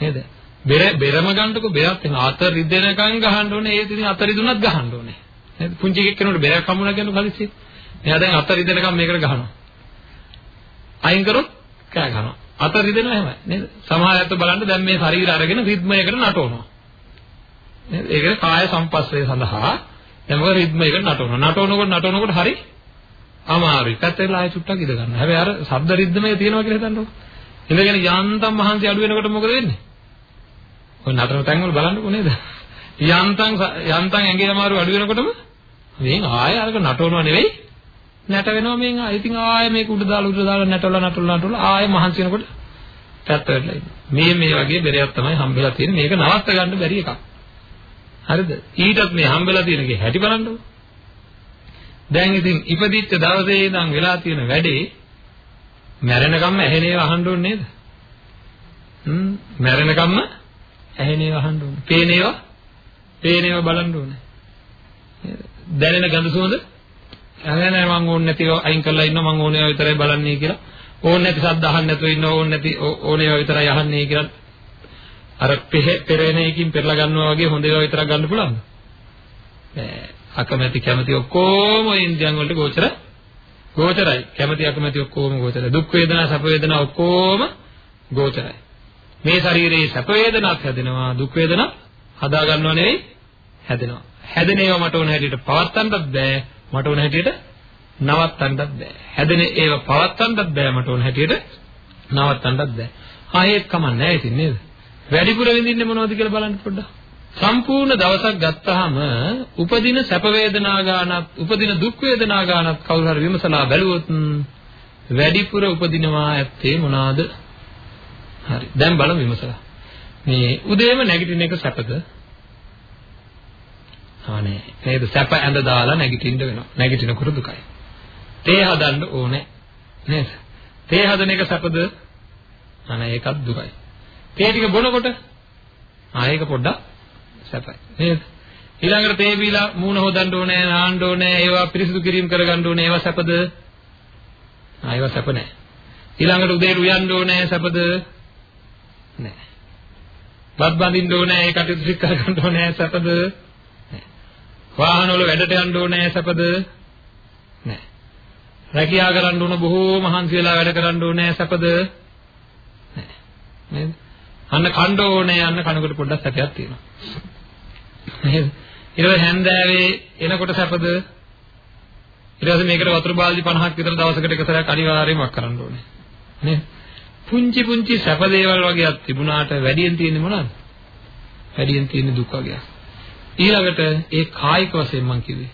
නේද? බෙර බෙරම ගන්නකො බෙරත් එන අත රිදෙනකන් ගහන්න ඕනේ. ඒ ඉතින් අත රිදුනත් ගහන්න ඕනේ. නේද? පුංචි එකෙක් කෙනෙකුට බෙරක් හම්බුනා කියනකො හදිස්සියේ. එයා දැන් අත රිදෙනකන් මේකට ගහනවා. අයින් කරොත් කෑ ගහනවා. අත රිදෙනවා එහෙමයි නේද? සමහර අයත් බලන්න දැන් මේ ශරීර අරගෙන රිද්මයකට නටවනවා. නේද? ඒකේ කාය සම්පස්සේ සඳහා දැන් මොකද රිද්මයකට නටවනවා. නටවනකොට නටවනකොට හරි අමාරුයි. පැත්තට ආයෙ චුට්ටක් ඉඳ ගන්න. හැබැයි අර ශබ්ද රිද්මය තියෙනවා කියලා හිතන්නකො. ඉඳගෙන යාන්තම් මහන්සි අඩු වෙනකොට මොකද වෙන්නේ? ඔය නතර තැන් වල බලන්නකෝ නේද? යන්තම් යන්තම් ඇඟේ අමාරු අඩු වෙනකොටම මේන් ආයෙ අරක නටවනවා නෙවෙයි නැට වෙනවා මේන් ආයෙ ඉතින් ආයෙ මේක උඩ දාලා උඩ දාලා නැටවලා නැටවලා නැටවලා ආයෙ මහන්සි වෙනකොට පැත්ත වෙලා ඉන්නවා. මේ මේ වගේ බෙරයක් තමයි හම්බෙලා තියෙන්නේ. මේක නවත්ත ගන්න බැරි එකක්. හරිද? ඊටත් මේ හම්බෙලා තියෙන එකේ හැටි බලන්නකෝ. දැන් ඉතින් ඉපදිච්ච දවසේ ඉඳන් වෙලා තියෙන වැඩේ මැරෙනකම්ම ඇහෙනේව අහන්න ඕනේ නේද? හ්ම් මැරෙනකම්ම ඇහෙනේව අහන්න ඕනේ. පේනේව පේනේව බලන්න ඕනේ. දැනෙන ගඳ සුවඳ නැහැ නෑ මං ඕනේ නැතිව අයින් කරලා ඉන්නවා මං ඕනේ විතරයි බලන්නේ කියලා. ඕනේ නැති ශබ්ද අහන්න නැතුව ඉන්න ඕනේ නැති ඕනේ විතරයි අහන්නේ කියලා. අර පෙරේන එකකින් පෙරලා ගන්නවා වගේ හොඳ ඒවා විතරක් ගන්න පුළුවන්ද? නෑ. අකමැති කැමැති ඔක්කොම ඉන්ද්‍රියන් වලට ගෝචර ගෝචරයි. කැමැති අකමැති ඔක්කොම ගෝචරයි. දුක් වේදනා සැප වේදනා ඔක්කොම ගෝචරයි. මේ ශරීරයේ සැප වේදනාවක් හැදෙනවා දුක් වේදනා හදා ගන්නව නෙවෙයි හැදෙනවා. හැදෙන ඒවා මට ඕන හැටියට පවත්තන්නත් බෑ. මට ඕන හැටියට නවත්තන්නත් බෑ. හැදෙන ඒවා පවත්තන්නත් බෑ මට ඕන හැටියට නවත්තන්නත් බෑ. ආ ඒක කමන්නේ නැහැ ඉතින් නේද? වැඩිපුර විඳින්නේ මොනවද කියලා බලන්න පොඩ්ඩක්. සම්පූර්ණ දවසක් ගත්තාම උපදින සැප වේදනා ගානත් උපදින දුක් වේදනා ගානත් කවුරු හරි විමසලා බැලුවොත් වැඩිපුර උපදිනවා ඇත්තේ මොනවාද? හරි. දැන් බලමු විමසලා. මේ උදේම නැගිටින එක සැපද? ආනේ. නේද? සැප ඇඳ දාලා නැගිටින්න වෙනවා. නැගිටිනකොට දුකයි. තේ හදන්න ඕනේ. නේද? තේ හදන එක සැපද? අනේ ඒකත් දුකයි. තේ ටික බොනකොට ආ ඒක පොඩ්ඩක් සැපයි. නේද? ඊළඟට තේ බීලා මූණ හොදන්න ඕනේ, නාන්න ඕනේ, ඒවා පිරිසිදු කිරීම කරගන්න ඕනේ. ඒවා සැපද? ආ ඒවා සැප නෑ. ඊළඟට උදේට උයන්න ඕනේ, සැපද? නෑ. බත් බඳින්න ඕනේ, ඒ කටයුතු ටික කරගන්න ඕනේ, සැපද? නෑ. වාහන වල වැඩට යන්න ඕනේ, සැපද? නෑ. රැකියාව කරන්න ඕන බොහෝ මහන්සි වෙලා වැඩ කරන්න ඕනේ, සැපද? නෑ. නේද? අන්න කණ්ඩ ඕනේ අන්න කනකොට පොඩ්ඩක් සැපයක් තියෙනවා. නේද? ඊට පස්සේ හැන්දෑවේ එනකොට සැපද? ඊට පස්සේ මේකට වතුර බාල්දි 50ක් විතර දවසකට එක සැරයක් අනිවාර්යයෙන්ම කරන්න ඕනේ. නේද? පුංචි පුංචි සැප දේවල් වගේක් තිබුණාට වැඩියෙන් තියෙන්නේ මොනවද? වැඩියෙන් තියෙන්නේ දුක් වගේක්. ඊළඟට ඒ කායික වශයෙන් මම කිව්වේ.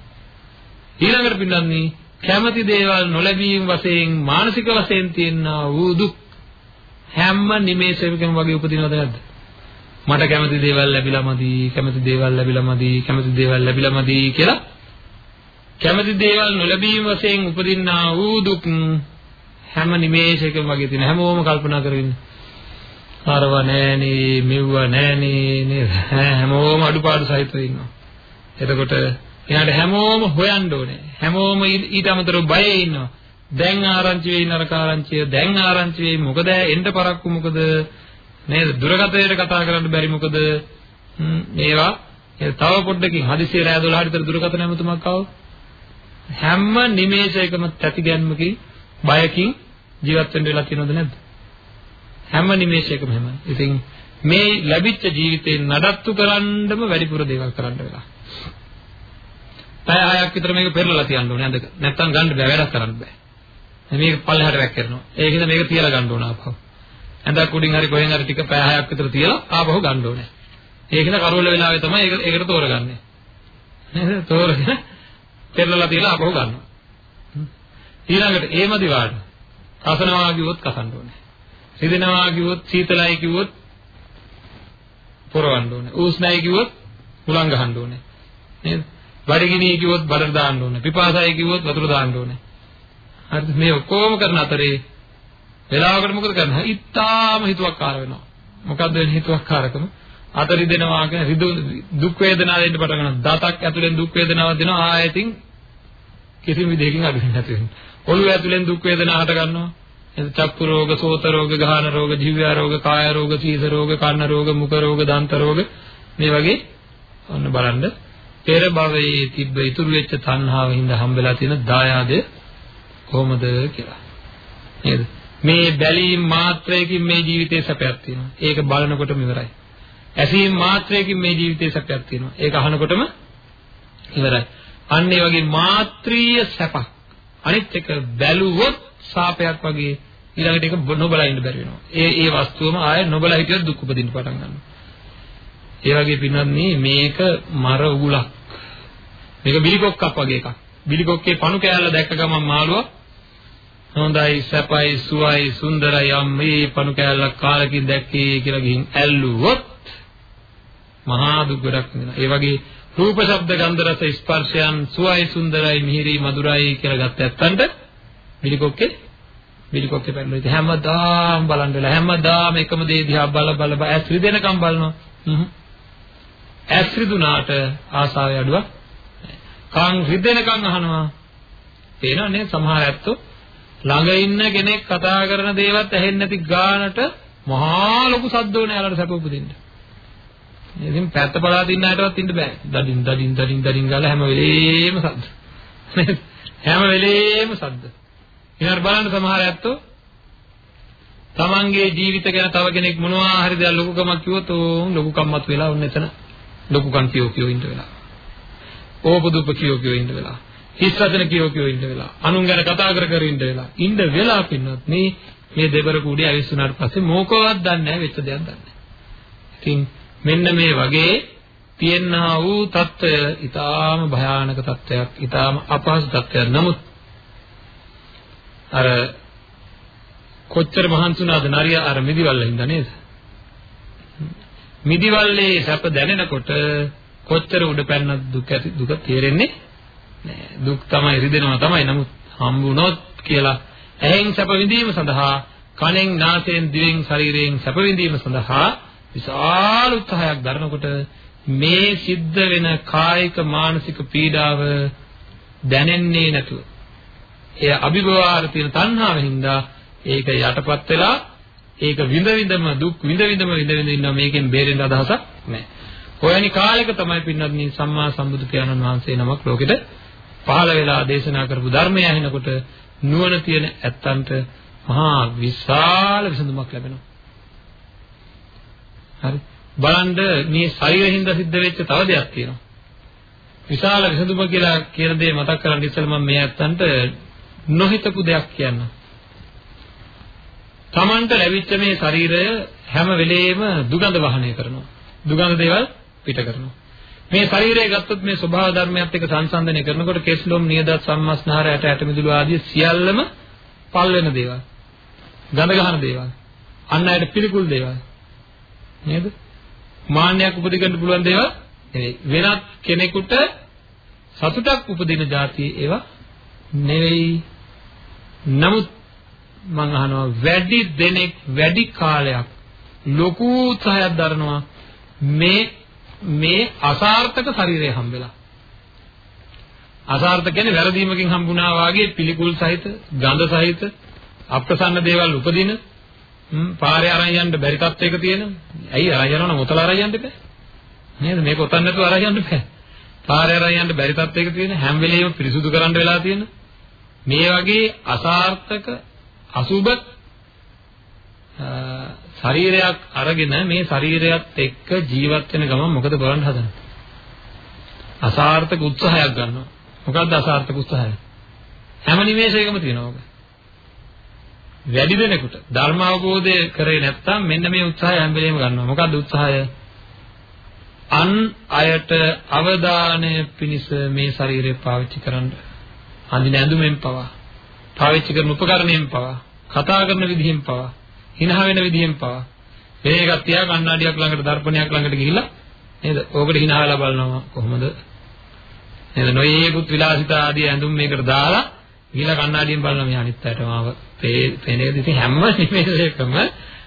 ඊළඟට පින්නන්නේ කැමති දේවල් නොලැබීම වශයෙන් මානසික වශයෙන් තියෙනා වූ දුක් හැම නිමේෂයකම වගේ උපදිනවද නැද්ද? මට කැමති දේවල් ලැබිලා මදි, කැමති දේවල් ලැබිලා මදි, කැමති දේවල් ලැබිලා මදි කියලා කැමති දේවල් නොලැබීම වශයෙන් උපදින්නා වූ දුක් හැම නිමේෂයකම වගේ තියෙන හැමෝම කල්පනා කරගෙන අරව නෑනේ මෙව්ව නෑනේ නේද හැමෝම අඩුපාඩු සහිතව ඉන්නවා. එතකොට එයාට හැමෝම හොයන්න ඕනේ. හැමෝම ඊට අමතරව බයේ ඉන්නවා. දැන් ආරංචි වෙයි නරක ආරංචිය දැන් ආරංචි වෙයි මොකද එන්න පරක්කු මොකද? නේද? දුරකථනයට කතා කරන්න බැරි මොකද? මේවා. තව පොඩ්ඩකින් හදිසියෙ රෑ 12ට විතර දුරකථන ඇමතුමක් ආව හැම නිමේෂයකම තැති ගැන්මකින් බයකින් ජීවත් වෙන්න වෙලා තියෙනවද නැද්ද? හැම නිමේෂයකම හැම ඉතින් මේ ලැබිච්ච ජීවිතේ නඩත්තු කරන්නම වැඩිපුර දේවල් කරන්න වෙලා පැය හයක් විතර මේක පෙරලලා තියන්න ඕනේ නැද්ද නැත්තම් ගන්න බෑ වැඩක් කරන්න බෑ මේක පල්ලෙහාට වැක්කිරනවා. ඒකෙන්ද මේක තියලා ගන්න ඕන ආපහු. ඇඳක් උඩින් හරි කොහෙන් හරි ටික පැය හයක් විතර තියලා ආපහු ගන්න ඕනේ. ඒකෙන්ද කරවල වෙලාවේ තමයි ඒක ඒකට තෝරගන්නේ. නේද? තෝරගෙන පෙරලලා තියලා ආපහු ගන්නවා. ඊළඟට ඒමදි වාඩ. කසනවා කිව්වොත් කසන්න ඕනේ. රිදෙනවා කිව්වොත් සීතලයි කිව්වොත් පොරවන්න ඕනේ. උස්නයි කිව්වොත් හුලං ගහන්න ඕනේ. නේද? බඩගිනි කිව්වොත් බඩට දාන්න ඕනේ. පිපාසයි කිව්වොත් වතුර දාන්න ඕනේ. හරිද? මේ ඔක්කොම කරන අතරේ වෙලාවකට මොකද කරන්නේ? ඉත්තාම හිතුවක්කාර වෙනවා. මොකද්ද වෙන්නේ හිතුවක්කාරකම? අතරි දෙනවා කියන රිදු දුක් වේදනාව දෙන්න පටන් ගන්නවා. දතක් ඇතුලෙන් දුක් වේදනාවක් දෙනවා. ආයෙතින් කිසිම විදිහකින් අඩු වෙන්නේ නැති වෙනවා. ඔළුව ඇතුලෙන් දුක් වේදනා හට ගන්නවා. එතන චක්කු රෝග, සෝත රෝග, ගාහන රෝග, ජීව රෝග, කාය රෝග, සීස රෝග, කන්න රෝග, මුඛ රෝග, දන්ත රෝග මේ වගේ ඔන්න බලන්න පෙර භවයේ තිබ්බ ඉතුරු වෙච්ච තණ්හාව හින්දා හම්බෙලා තියෙන දායාදය කොහොමද කියලා. නේද? මේ බැලීම් මාත්‍රයකින් මේ ජීවිතේ සැපයක් තියෙනවා. ඒක බලනකොටම ඉවරයි. ඇසීම් මාත්‍රයකින් මේ ජීවිතේ සැපයක් තියෙනවා. ඒක අහනකොටම ඉවරයි. අන්න ඒ වගේ මාත්‍රීය සැපක්. අනිත් එක බැලුවොත් සාපයක් වගේ ඊළඟට ඒක නොබලා ඉන්න බැරි වෙනවා. ඒ ඒ වස්තුවම ආයෙ නොබලා හිටියොත් දුක් උපදින්න පටන් ගන්නවා. ඒ වගේ පින්වත්නි මේක මර උගුලක්. මේක බිලිකොක්කක් වගේ එකක්. බිලිකොක්කේ පණු කෑල්ල දැක්ක ගමන් මාළුවා හොඳයි සැපයි සුවයි සුන්දරයි අම්මේ පණු කෑල්ලක් කාලකින් දැක්කේ කියලා ගිහින් ඇල්ලුවොත් මහා දුක් ගොඩක් වෙනවා. ඒ වගේ රූප ශබ්ද ගන්ධ රස ස්පර්ශයන් සුවයි සුන්දරයි මිහිරි මధుරයි කියලා ගත්ත ඇත්තන්ට බිලිකොක්කේ බිලිකොක්කේ පැනලා ඉතින් හැමදාම බලන් වෙලා හැමදාම එකම දේ දිහා බල බල ඇස් රිදෙනකම් බලනවා. හ්ම්. ඇස් රිදුනාට ආසාව යඩුවක්. කන් රිදෙනකම් අහනවා. පේනවනේ සමහර ඇත්තෝ ළඟ ඉන්න කෙනෙක් කතා කරන දේවත් ඇහෙන්නේ නැති ගානට මහා ලොකු සද්දෝනේ යාලට සැප උපදින්න. ඉතින් පැත්ත බලා තින්න අයටවත් ඉන්න බෑ. දඩින් දඩින් දඩින් දඩින් ගාලා හැම වෙලේම සද්ද. හැම වෙලේම සද්ද. ඊළඟට බලන්න සමහර ඇත්තෝ තමන්ගේ ජීවිත ගැන තව කෙනෙක් මොනවා හරි දෙයක් ලොකුකමක් කිව්වොත් උන් ලොකුකම්මත් වෙලා උන් එතන ලොකුකම් කියෝ කියෝ ඉන්න වෙලා. ඕපදුප කියෝ කියෝ ඉන්න වෙලා. හිස්සතන කියෝ කියෝ ඉන්න වෙලා. අනුන් ගැන කතා කර කර ඉන්න වෙලා. ඉන්න වෙලා පින්නත් මේ මේ දෙබර කුඩේ ඇවිස්සුනාට පස්සේ මොකවත් දන්නේ නැහැ වෙච්ච දෙයක් දන්නේ නැහැ. ඉතින් මෙන්න මේ වගේ තියෙනා වූ తত্ত্বය ඊටාම භයානක తত্ত্বයක් ඊටාම අපහසු తত্ত্বයක්. නමුත් අර කොච්චර මහන්සුනාද නරිය අර මිදිවල්ල හින්දා නේද? මිදිවල්ලේ සැප දැනෙනකොට කොච්චර උඩ පැන්නත් දුක ඇති දුක තේරෙන්නේ නෑ දුක් තමයි රිදෙනවා තමයි. නමුත් හම්බුනොත් කියලා ඇහෙන් සැප විඳීම සඳහා කනෙන් නාසයෙන් දිවෙන් ශරීරයෙන් සැප විඳීම සඳහා විශාල උත්සාහයක් දරනකොට මේ සිද්ධ වෙන කායික මානසික පීඩාව දැනෙන්නේ නැතුව එය අභිභවාර තියෙන තණ්හාවෙන් හින්දා ඒක යටපත් වෙලා ඒක විඳ විඳම දුක් විඳ විඳම විඳ විඳ ඉන්නවා මේකෙන් බේරෙන්න අදහසක් නැහැ. හොයනි කාලෙක තමයි පින්නත් මේ සම්මා සම්බුදු පියාණන් වහන්සේ නමක් ලෝකෙට පහළ වෙලා දේශනා කරපු ධර්මය ඇහෙනකොට නුවණ තියෙන ඇත්තන්ට මහා විශාල විසඳුමක් ලැබෙනවා. හරි. බලන්න මේ ශරීරයෙන් සිද්ධ වෙච්ච තව දෙයක් තියෙනවා. විශාල විසඳුම කියලා කියන දේ මතක් කරගන්න ඉස්සෙල්ලා මම මේ ඇත්තන්ට නොහිතපු දෙයක් කියන්නම්. Tamanට ලැබිච්ච මේ ශරීරය හැම වෙලෙම දුගඳ වහනය කරනවා. දුගඳ දේවල් පිට කරනවා. මේ ශරීරය ගත්තොත් මේ ස්වභාව ධර්මයත් එක්ක සංසන්දනය කරනකොට කෙස්ලොම් නියදත් සම්මස්නහර ඇට ඇට මිදුළු ආදී සියල්ලම පල් වෙන දේවල්. ගඳ ගහන දේවල්. අන්න ඇයට පිළිකුල් දේවල්. නේද? මාන්නයක් උපදින්න පුළුවන් දේවල් නෙවෙයි. වෙනත් කෙනෙකුට සතුටක් උපදින જાතිය ඒවා නෙවෙයි. නමුත් මම අහනවා වැඩි දෙනෙක් වැඩි කාලයක් ලොකු උත්සාහයක් දරනවා මේ මේ අසාර්ථක ශරීරය හම්බෙලා. අසාර්ථක කියන්නේ වැරදීමකින් හම්බුණා වාගේ පිළිකුල් සහිත, ගඳ සහිත, අප්‍රසන්න දේවල් උපදින පාරේ අරන් යන්න බැරි තත්යක තියෙන. ඇයි අරන් යනවනම් ඔතල අරන් යන්න බෑ. නේද? මේක ඔතන නැතුව අරන් යන්න බෑ. පාරේ අරන් යන්න බැරි තත්යක තියෙන හැම වෙලෙම පිරිසුදු කරන්න වෙලා තියෙන. මේ වගේ අසාර්ථක අසුබ ශරීරයක් අරගෙන මේ ශරීරයත් එක්ක ජීවත් වෙන ගමන් මොකද බලන්න හදන්නේ? අසාර්ථක උත්සාහයක් ගන්නවා. මොකද්ද අසාර්ථක උත්සාහය? හැම නිමේෂයකම තියෙනවා ඔබ. වැඩි දෙනෙකුට ධර්ම අවබෝධය කරේ නැත්නම් මෙන්න මේ උත්සාහය හැම වෙලේම ගන්නවා. මොකද්ද උත්සාහය? අන් අයට අවධානය පිණිස මේ ශරීරය පාවිච්චි කරන්න. අඳින ඇඳුමෙන් පවා, පාවිච්චි කරන උපකරණයෙන් පවා, කතා කරන විදිහෙන් පවා, හිනහ වෙන විදිහෙන් පවා. මේ එකක් තියා කණ්ණාඩියක් ළඟට දර්පණයක් ළඟට ගිහිල්ලා නේද? ඕකට හිනහලා බලනවා කොහොමද? නේද? නොයේකුත් විලාසිතා ආදී ඇඳුම් මේකට දාලා ගිහලා කණ්ණාඩියෙන් බලන මේ අනිත් අයට මාව පේනේද ඉතින් හැම නිමේෂයකම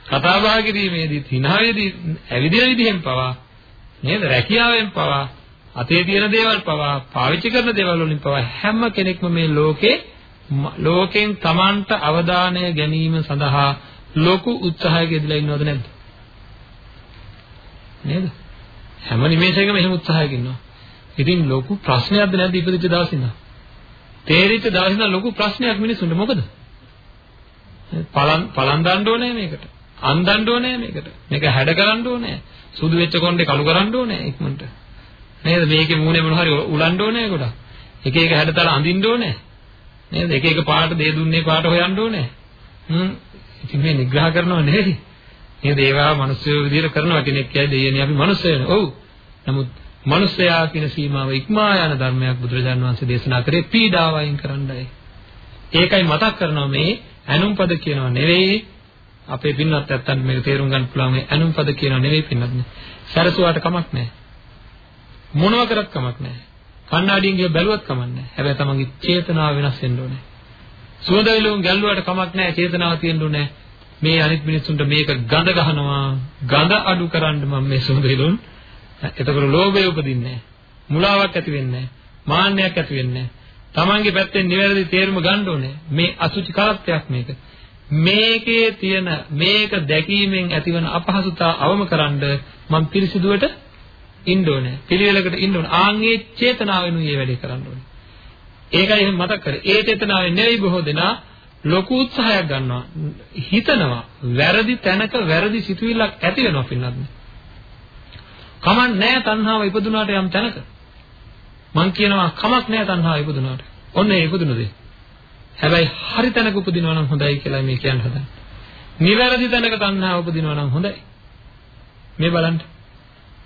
කතා බහ කිරීමේදී හිනාවේදී ඇවිදින විදිහෙන් පවා නේද රැකියාවෙන් පවා අතේ තියෙන දේවල් පවා පාවිච්චි කරන දේවල් වලින් පවා හැම කෙනෙක්ම මේ ලෝකේ ලෝකෙන් Tamanට අවධානය ගැනීම සඳහා ලොකු උත්සාහයක යෙදලා ඉන්නවද නැද්ද? නේද? හැම නිමේෂයකම එහෙම උත්සාහයක ඉන්නවා. ඉතින් ලොකු ප්‍රශ්නයක්ද නැද්ද ඉපදිච්ච දවසින් ඉඳන් තේරිච්ච දවසින් ඉඳන් ලොකු ප්‍රශ්නයක් මිනිසුන්ට මොකද? පලන් පලන් දාන්න ඕනේ මේකට. අන්දන්න ඕනේ මේකට. මේක හැඩ කරන්න ඕනේ. සුදු වෙච්ච කොණ්ඩේ කළු කරන්න ඕනේ ඉක්මනට. නේද? මේකේ මූණේ මොන හරි උලන්න ඕනේ ගොඩක්. එක එක හැඩතල අඳින්න ඕනේ. නේද? එක එක පාට දේ දුන්නේ පාට හොයන්න ඕනේ. හ්ම්. ඉතින් මේ නිග්‍රහ කරනව නේද නේද? ඒවා මිනිස්සු විදිහට කරනවා. කෙනෙක් කියයි දෙයනේ අපි මිනිස්සයනේ ඔව්. නමුත් මිනිස්සයා කියන සීමාව ඉක්මා යන ධර්මයක් බුදුරජාන් වහන්සේ දේශනා කරේ පීඩාව අයින් කරන්නයි. ඒකයි මතක් කරනවා මේ ඇනුම්පද කියනව නෙවෙයි. අපේ පින්වත් ඇත්තන්ට මේක තේරුම් ගන්න පුළුවන් මේ ඇනුම්පද කියනව නෙවෙයි පින්වත් නේ. සරසුවාට කමක් නැහැ. මොනව කරත් කමක් නැහැ. කණ්ණාඩියෙන් ගිය බැලුවත් කමක් නැහැ. හැබැයි තමන්ගේ චේතනාව වෙනස් වෙන්න ඕනේ. සුවඳ විලවුන් ගැල්ලුවාට කමක් නැහැ චේතනාව තියෙන්න ඕනේ. මේ අනිත් මිනිස්සුන්ට මේක ගඳ ගහනවා. ගඳ අඩු කරන්න මම මේ සුවඳ විලවුන් එතකොට ලෝභය උපදින්නේ මුලාවක් ඇති වෙන්නේ මාන්නයක් ඇති වෙන්නේ තමන්ගේ පැත්තෙන් නිවැරදි තේරුම ගන්න ඕනේ. මේ අසුචි කරත්තයක් මේක. මේකේ තියෙන මේක දැකීමෙන් ඇතිවන අපහසුතාව අවමකරනද මම පිරිසිදුවට ඉන්න ඕනේ. පිළිවෙලකට ඉන්න ඕනේ. ආන්ගේ චේතනාවෙන් මේ වැඩේ කරන්න ඕනේ. ඒකයි එහෙම මතක් කරේ. ඒ චේතනාවෙන් නෙවෙයි බොහෝ දෙනා ලොකු උත්සාහයක් ගන්නවා. හිතනවා වැරදි තැනක වැරදි සිතුවිල්ලක් ඇති වෙනවා පින්නත්. කමක් නැහැ තණ්හාව ඉපදුනාට යම් තැනක. මං කියනවා කමක් නැහැ තණ්හාව ඉපදුනාට. ඔන්න ඒ ඉපදුන දේ. හැබැයි හරි තැනක උපදිනවා නම් හොඳයි කියලා මේ කියන්න හදන්නේ. නිවැරදි තැනක තණ්හාව උපදිනවා නම් හොඳයි. මේ බලන්න.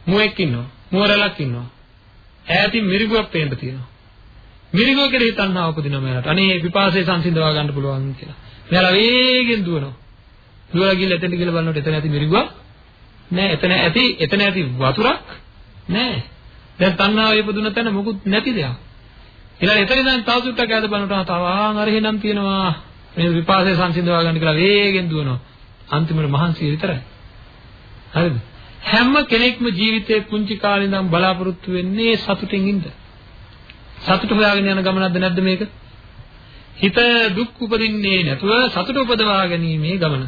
මුවෙක් ඉන්නවා. මුවරලක් ඉන්නවා. ඈතින් මිරිගුවක් පේන්න තියෙනවා. මිරිගුව කෙරෙහි තණ්හාව උපදිනවා මෙයාට. අනේ පිපාසය සංසිඳවා ගන්න පුළුවන් කියලා. මෙයාලා වේගෙන් දුවනවා. දුවලා ගිහලා එතන ගිහලා බලනකොට එතන ඇති මිරිගුවක් නෑ. එතන ඇති එතන ඇති වතුරක් නෑ. දැන් තණ්හාව ඉපදුන තැන මොකුත් නැති දෙයක්. ඊළඟ එතන ඉඳන් තව සුට්ටක් ඈත බලනකොට තව ආන් අර එහෙනම් තියෙනවා මේ විපාසය සංසිඳවා ගන්න කියලා වේගෙන් දුවනවා අන්තිමට මහන්සි විතරයි හරිද හැම කෙනෙක්ම ජීවිතේ පුංචි කාලේ ඉඳන් බලාපොරොත්තු වෙන්නේ සතුටින් ඉන්න සතුට හොයාගෙන යන ගමනක්ද නැද්ද මේක? හිත දුක් උපදින්නේ නැතුව සතුට උපදවා ගැනීමේ ගමන.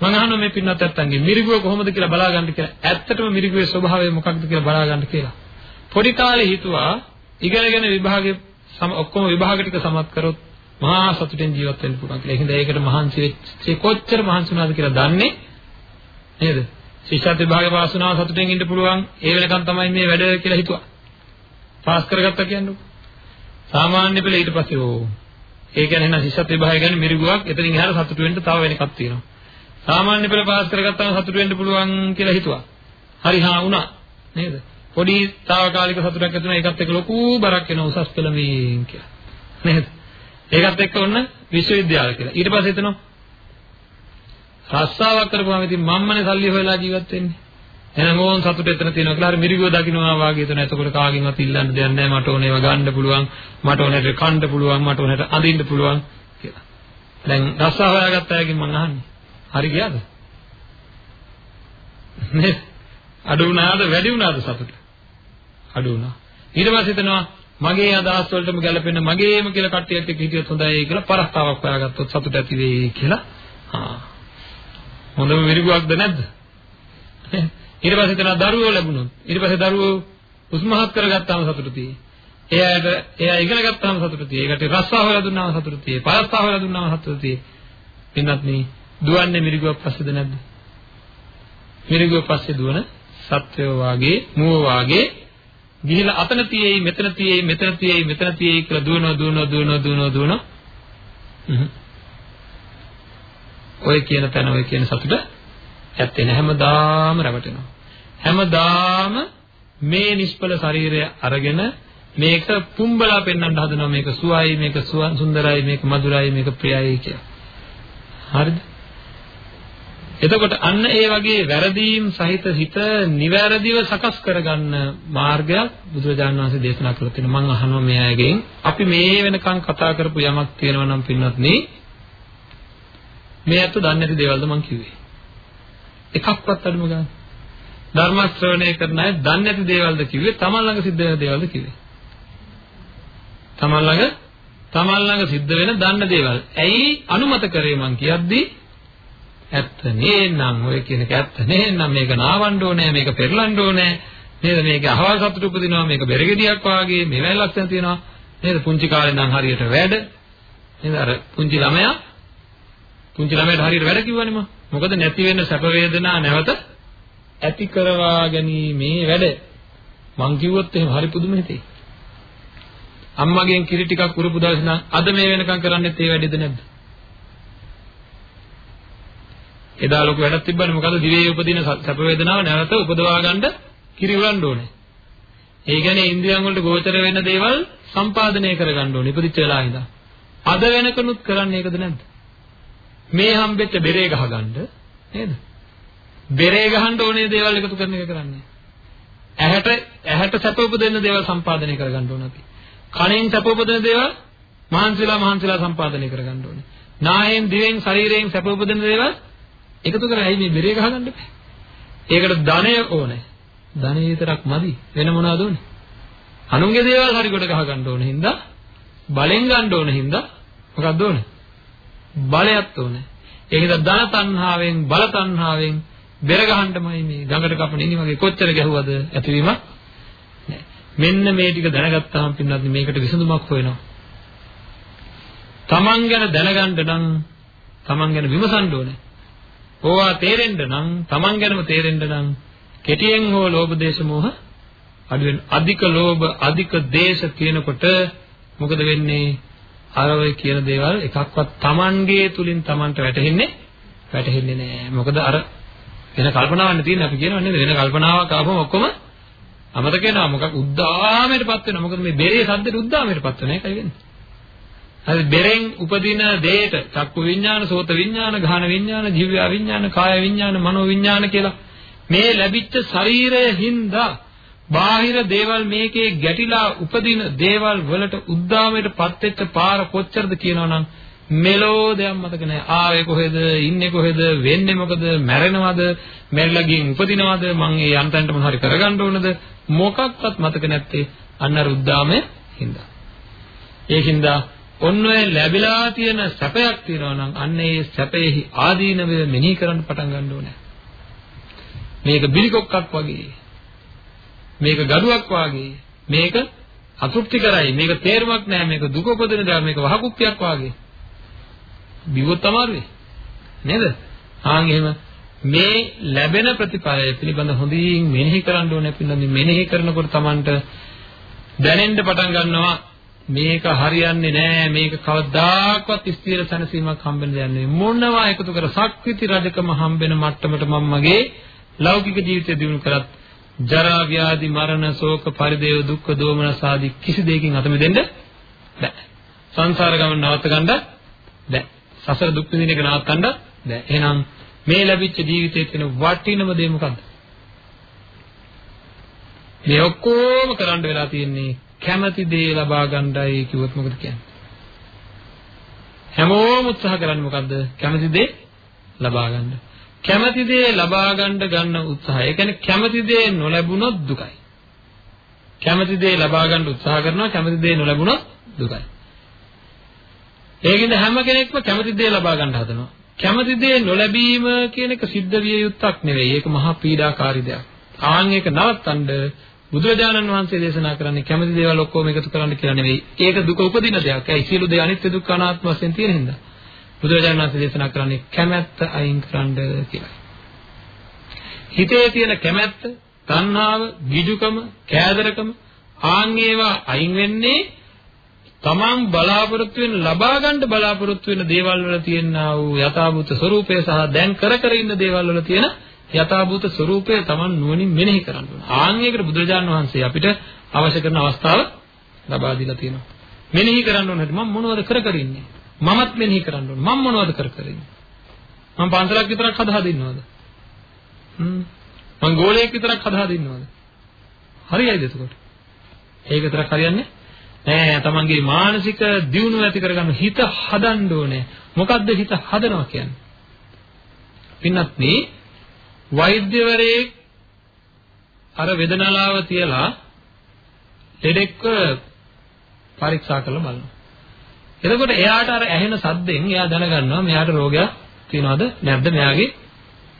මම අහනවා මේ පින්නත් ඇත්තන්ගේ මිරිගුව කොහොමද කියලා බලා ගන්න කියලා. ඇත්තටම මිරිගුවේ ස්වභාවය මොකක්ද කියලා බලා ගන්න කියලා. පොඩි කාලේ හිතුවා ඉගෙනගෙන විභාගේ ඔක්කොම විභාග ටික සමත් කරොත් මහා සතුටෙන් ජීවත් වෙන්න පුළුවන් කියලා. ඒකෙන්ද ඒකට මහන්සි වෙච්ච කොච්චර මහන්සි වුණාද කියලා දන්නේ නේද? ශිෂ්‍යත් විභාගේ පාස් වුණා සතුටෙන් ඉන්න පුළුවන්. ඒ වෙනකන් තමයි මේ වැඩ කියලා හිතුවා. පාස් කරගත්තා කියන්නේ. සාමාන්‍ය පෙළ ඊට පස්සේ ඕ. ඒ කියන්නේ එහෙනම් ශිෂ්‍යත් විභාගය ගැන මිරිගුවක් එතනින් එහාට සතුට වෙන්න තව වෙන එකක් තියෙනවා. සාමාන්‍ය පෙළ පාස් කරගත්තාම සතුට වෙන්න පුළුවන් කියලා හිතුවා. හරි හා වුණා. නේද? පොඩි తాවකාලික සතුටක් ඇති වෙනවා ඒකත් එක්ක ලොකු බරක් එනවා උසස් පෙළ මේ කියලා. නේද? ඒකත් එක්ක ඔන්න විශ්වවිද්‍යාල කියලා. ඊට පස්සේ හිතනවා රස්සාවක් කරපුවාම ඉතින් මම්මනේ සල්ලි හොයලා ජීවත් වෙන්නේ. එහෙනම් ඕන් සතුට එතන තියෙනවා කියලා හරි මිරිගුව දකින්නවා වාගේ එතන. එතකොට කාගෙන්වත් ඉල්ලන්න දෙයක් නැහැ. මට ඕනේ ඒවා ගන්න පුළුවන්. මට ඕනේට කන්න පුළුවන්. මට ඕනේට අඳින්න පුළුවන් කියලා. දැන් රස්සා හොයාගත්ත අයගෙන් මම අහන්නේ. හරි ගියාද? නේද? අඩු වුණාද වැඩි වුණාද සතුට? අඩු වුණා. ඊට පස්සේ හිතනවා මගේ අදහස් වලටම ගැලපෙන මගේම කියලා කට්ටියක් එක්ක හිටියොත් හොඳයි කියලා පරස්තාවක් හොයාගත්තොත් සතුට ඇති වෙයි කියලා. හා. හොඳම මිරිගුවක්ද නැද්ද? ඊට පස්සේ හිතනවා දරුවෝ ලැබුණොත්. ඊට පස්සේ දරුවෝ උස්මහත් කරගත්තාම සතුට තියෙයි. එයාට එයා ඉගෙන ගත්තාම සතුට තියෙයි. ඒකට රස්සා හොයලා දුන්නාම සතුට තියෙයි. පරස්තා හොයලා දුන්නාම සතුට තියෙයි. එන්නත් නේ දුවන්නේ මිරිගුවක් පස්සේද නැද්ද? මිරිගුව පස්සේ දුවන සත්වයෝ වාගේ මුව වාගේ ගිහිලා අතන තියෙයි මෙතන තියෙයි මෙතන තියෙයි මෙතන තියෙයි කියලා දුවනවා දුවනවා දුවනවා දුවනවා දුවනවා ඔය කියන තැන ඔය කියන සතුට ඇත්තේ නැහැ. හැමදාම රැවටෙනවා. හැමදාම මේ නිෂ්පල ශරීරය අරගෙන මේක පුම්බලා පෙන්වන්න හදනවා. මේක සුවයි මේක සුන්දරයි මේක මధుරයි මේක ප්‍රියයි කියලා. හරිද? එතකොට අන්න ඒ වගේ වැරදීම් සහිත හිත නිවැරදිව සකස් කරගන්න මාර්ගයක් බුදුරජාණන් වහන්සේ දේශනා කළා තියෙනවා. මම අහනවා මේ අයගෙන්. අපි මේ වෙනකන් කතා කරපු යමක් තියෙනවා නම් පින්වත් නේ මේ අත දන්නේ නැති දේවල්ද මං කිව්වේ. එකක්වත් අඩුම ගන්න. ධර්ම ශ්‍රවණය කරන අය දන්නේ නැති දේවල්ද කිව්වේ තමන් ළඟ සිද්ධ වෙන දේවල්ද කිව්වේ. තමන් ළඟ තමන් ළඟ සිද්ධ වෙන දන්න දේවල්. ඇයි අනුමත කරේ මං කියද්දී ඇත්ත නේනම් ඔය කියන එක ඇත්ත නේනම් මේක නාවන්න ඕනේ මේක පෙරලන්න ඕනේ නේද මේක අහවල් සතුට උපදිනවා මේක බෙරගෙඩියක් වාගේ මේවැයි ලක්ෂණ තියෙනවා නේද පුංචි කාලේ නම් හරියට වැඩ නේද අර පුංචි ළමයා පුංචි ළමයට හරියට වැඩ කිව්වනේ මම මොකද නැති වෙන සැප වේදනා නැවත ඇති කරවා ගැනීමේ වැඩ මං කිව්වොත් එහෙම හරි පුදුම හිතේ අම්මගෙන් කිරි ටිකක් උරුපු දවසේ නම් අද මේ වෙනකම් කරන්නේත් ඒ වැඩේද නැද්ද එදා ලොකු වැඩක් තිබ්බනේ මොකද දිවේ උපදින සැප වේදනාව නැවත උපදවා ගන්න කිරි උලන්න ඕනේ. ඒ කියන්නේ ඉන්ද්‍රියන් වලට ගෝචර වෙන දේවල් සම්පාදනය කරගන්න ඕනේ ඉපදිච්ච වෙලාව ඉඳන්. අද වෙනකනුත් කරන්නේ ඒකද නැද්ද? මේ හම්බෙච්ච බෙරේ ගහගන්න නේද? බෙරේ ගහන්න ඕනේ දේවල් එකතු කරන එක කරන්නේ. ඇහැට ඇහැට සැප උපදින දේවල් සම්පාදනය කරගන්න ඕන අපි. කණෙන් සැප උපදින දේවල් මහන්සිලා මහන්සිලා සම්පාදනය කරගන්න ඕනේ. නායෙන් දිවෙන් ශරීරයෙන් සැප උපදින දේවල් එකතු කරලා ඇයි මේ බෙරේ ගහගන්න බෑ? ඒකට ධනය ඕනේ. ධනය විතරක් මදි. වෙන මොනවද ඕනේ? අනුන්ගේ දේවල් හරි කොට ගහ ගන්න ඕනේ හින්දා බලෙන් ගන්න ඕනේ හින්දා මොකක්ද ඕනේ? බලයක් ඕනේ. ඒ හින්දා ධන තණ්හාවෙන් බල තණ්හාවෙන් බෙර ගහන්නමයි මේ ගඟට කපන ඉනි වගේ කොච්චර ගැහුවද ඇතිවීම මෙන්න මේ ටික දැනගත්තාම පින්නත් මේකට විසඳුමක් හොයනවා. තමන් ගැන දැනගන්න නම් තමන් ගැන විමසන්න ඕනේ. ඕවා තේරෙන්න නම් Taman ගැනම තේරෙන්න නම් කෙටියෙන් හෝ ලෝභ දේශ මොහ අඩු වෙන අධික ලෝභ අධික දේශ කියනකොට මොකද වෙන්නේ අර ඔය කියන දේවල් එකක්වත් Tamanගේ තුලින් Tamanට වැටහෙන්නේ වැටහෙන්නේ නෑ. මොකද අර වෙන කල්පනාවක් නෙතින අපි කියනවා නේද? වෙන කල්පනාවක් ආවම ඔක්කොම අමතක වෙනවා. මොකක් උද්දාමයටපත් වෙනවා. මොකද මේ බෙරේ සද්දෙට උද්දාමයටපත් වෙන එකයි වෙන්නේ. හරි බෙරෙන් උපදින දෙයට චක්කු විඥාන, සෝත විඥාන, ගාහන විඥාන, ජීව විඥාන, කාය විඥාන, මනෝ විඥාන කියලා මේ ලැබිච්ච ශරීරය හින්දා බාහිර දේවල් මේකේ ගැටිලා උපදින දේවල් වලට උද්දාමයටපත් වෙච්ච පාර කොච්චරද කියනවනම් මෙලෝ දෙයක් මතක නැහැ. ආවේ කොහෙද? ඉන්නේ කොහෙද? වෙන්නේ මොකද? මැරෙනවද? මැරිලා ගින් උපදිනවද? මං ඒ යන්තන්ට මොන හරි කරගන්න ඕනද? මොකක්වත් මතක නැත්තේ අන්න රුද්දාමේ හින්දා. ඒකින්ද ඔන්න ඔය ලැබිලා තියෙන සැපයක් තියෙනවා නම් අන්න ඒ සැපෙහි ආදීනවය මෙනෙහි කරන්න පටන් ගන්න ඕනේ. මේක බිලිකොක්කක් වගේ. මේක ගඩුවක් වගේ. මේක අතෘප්තිකරයි. මේක තේරුමක් නැහැ. මේක දුක උපදින දෙයක්. මේක වහකුප්පියක් වගේ. බිව්වොත් අමාරුයි. නේද? ආන් එහෙම මේ ලැබෙන ප්‍රතිඵලය පිළිබඳ හොඳින් මෙනෙහි කරන්න ඕනේ. පිළිබඳ මෙනෙහි කරනකොට Tamanට දැනෙන්න පටන් ගන්නවා මේක හරියන්නේ නැහැ මේක කවදාකවත් ස්ථිර සැනසීමක් හම්බෙන්න දෙයක් නෙවෙයි මොනවා එකතු කර සක්විති රජකම හම්බෙන මට්ටමට මම මගේ ලෞකික ජීවිතය දිනු කරත් ජරා ව්‍යාධි මරණ ශෝක පරිදේව දුක්ඛ දෝමනස ආදී කිසි දෙයකින් අත මිදෙන්න බෑ සංසාර ගමන නවත්ත ගන්න බෑ සසර දුක් විඳින එක නවත්තන්න බෑ එහෙනම් මේ ලැබිච්ච ජීවිතයේ තියෙන වටිනම දේ මොකද්ද මේ ඔක්කොම කරන්න වෙලා තියෙන්නේ කැමති දේ ලබා ගන්නයි කිව්වොත් මොකද කියන්නේ? හැමෝම උත්සාහ කරන්නේ මොකද්ද? කැමති දේ ලබා ගන්න. කැමති දේ ලබා ගන්න ගන්න උත්සාහය. ඒ කියන්නේ කැමති දේ නොලැබුණොත් දුකයි. කැමති දේ ලබා ගන්න උත්සාහ කරනවා කැමති දේ නොලැබුණොත් දුකයි. ඒකින්ද හැම කෙනෙක්ම කැමති දේ ලබා ගන්න හදනවා. කැමති දේ නොලැබීම කියන එක සිද්ධ විය යුත්තක් නෙවෙයි. ඒක මහා පීඩාකාරී දෙයක්. ආන් ඒක නවත්තන්න බුදුරජාණන් වහන්සේ දේශනා කරන්නේ කැමති දේවල් ඔක්කොම එකතු කරන්න කියලා නෙවෙයි. ඒක දුක උපදින දෙයක්. ඒ සියලු දේ අනිත්‍ය දුක්ඛ අනාත්ම වශයෙන් තියෙන හින්දා. බුදුරජාණන් වහන්සේ දේශනා කරන්නේ කැමැත්ත අයින් කරන්න කියලා. හිතේ තියෙන කැමැත්ත, තණ්හාව, ගිජුකම, කෑදරකම ආන් ඒවා අයින් වෙන්නේ තමන් බලාපොරොත්තු වෙන ලබා ගන්න බලාපොරොත්තු වෙන දේවල් වල තියෙනා වූ යථාභූත ස්වરૂපය සහ දැන් කර කර ඉන්න දේවල් වල තියෙන යථාභූත ස්වરૂපය Taman නුවණින් මෙනෙහි කරන්න ඕන. ආන් ඒකට බුදුරජාණන් වහන්සේ අපිට අවශ්‍ය කරන අවස්ථාව ලබා දීලා තියෙනවා. මෙනෙහි කරන්න ඕන හැටි මම මොනවද කර කර ඉන්නේ? මමත් මෙනෙහි කරන්න ඕන. මම මොනවද කර කර ඉන්නේ? මම පන්සලක් විතරක් හදා දින්නවද? හ්ම්. මම ගෝලයක් විතරක් හදා දින්නවද? හරියයිද එතකොට? ඒක විතරක් හරියන්නේ නෑ. තමන්ගේ මානසික දියුණුව ඇති කරගන්න හිත හදන්න ඕනේ. මොකද්ද හිත හදනවා කියන්නේ? පින්නත් මේ වෛද්‍යවරයෙක් අර වේදනාලාව තියලා ලෙඩෙක්ව පරීක්ෂා කරලා බලනවා. එතකොට එයාට අර ඇහෙන සද්දෙන් එයා දැනගන්නවා මෙයාට රෝගයක් තියනවද නැද්ද මෙයාගේ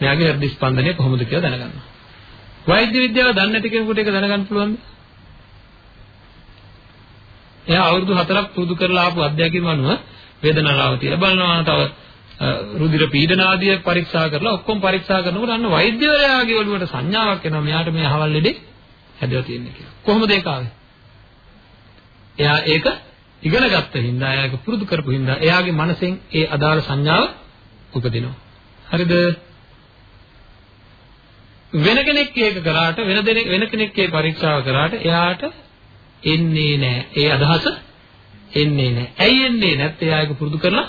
මෙයාගේ හෘද ස්පන්දනය කොහොමද කියලා දැනගන්නවා. වෛද්‍ය විද්‍යාව දන්නේ නැති කෙනෙකුට ඒක දැනගන්න පුළුවන්ද? එයා අවුරුදු 4ක් පුරුදු කරලා ආපු අධ්‍යයනය අනුව වේදනාව තියලා බලනවා තව රුධිර පීඩන ආදිය පරීක්ෂා කරලා ඔක්කොම පරීක්ෂා කරනකොට අන්න වෛද්‍යවරයාගේ ඔළුවට සංඥාවක් එනවා මෙයාට මේ අහවල් ලෙඩේ හැදලා තියෙන්නේ කියලා. කොහොමද ඒක ආවේ? එයා ඒක ඉගෙන ගත්ත හින්දා එයා ඒක පුරුදු කරපු හින්දා එයාගේ මනසෙන් ඒ අදාළ සංඥාව උපදිනවා. හරිද? වෙන කෙනෙක් ඒක කරාට වෙන දෙනෙක් වෙන කෙනෙක් ඒ පරීක්ෂාව කරාට එයාට එන්නේ නැහැ. ඒ අදහස එන්නේ නැහැ. ඇයි එන්නේ නැත්තේ? එයා ඒක පුරුදු කරලා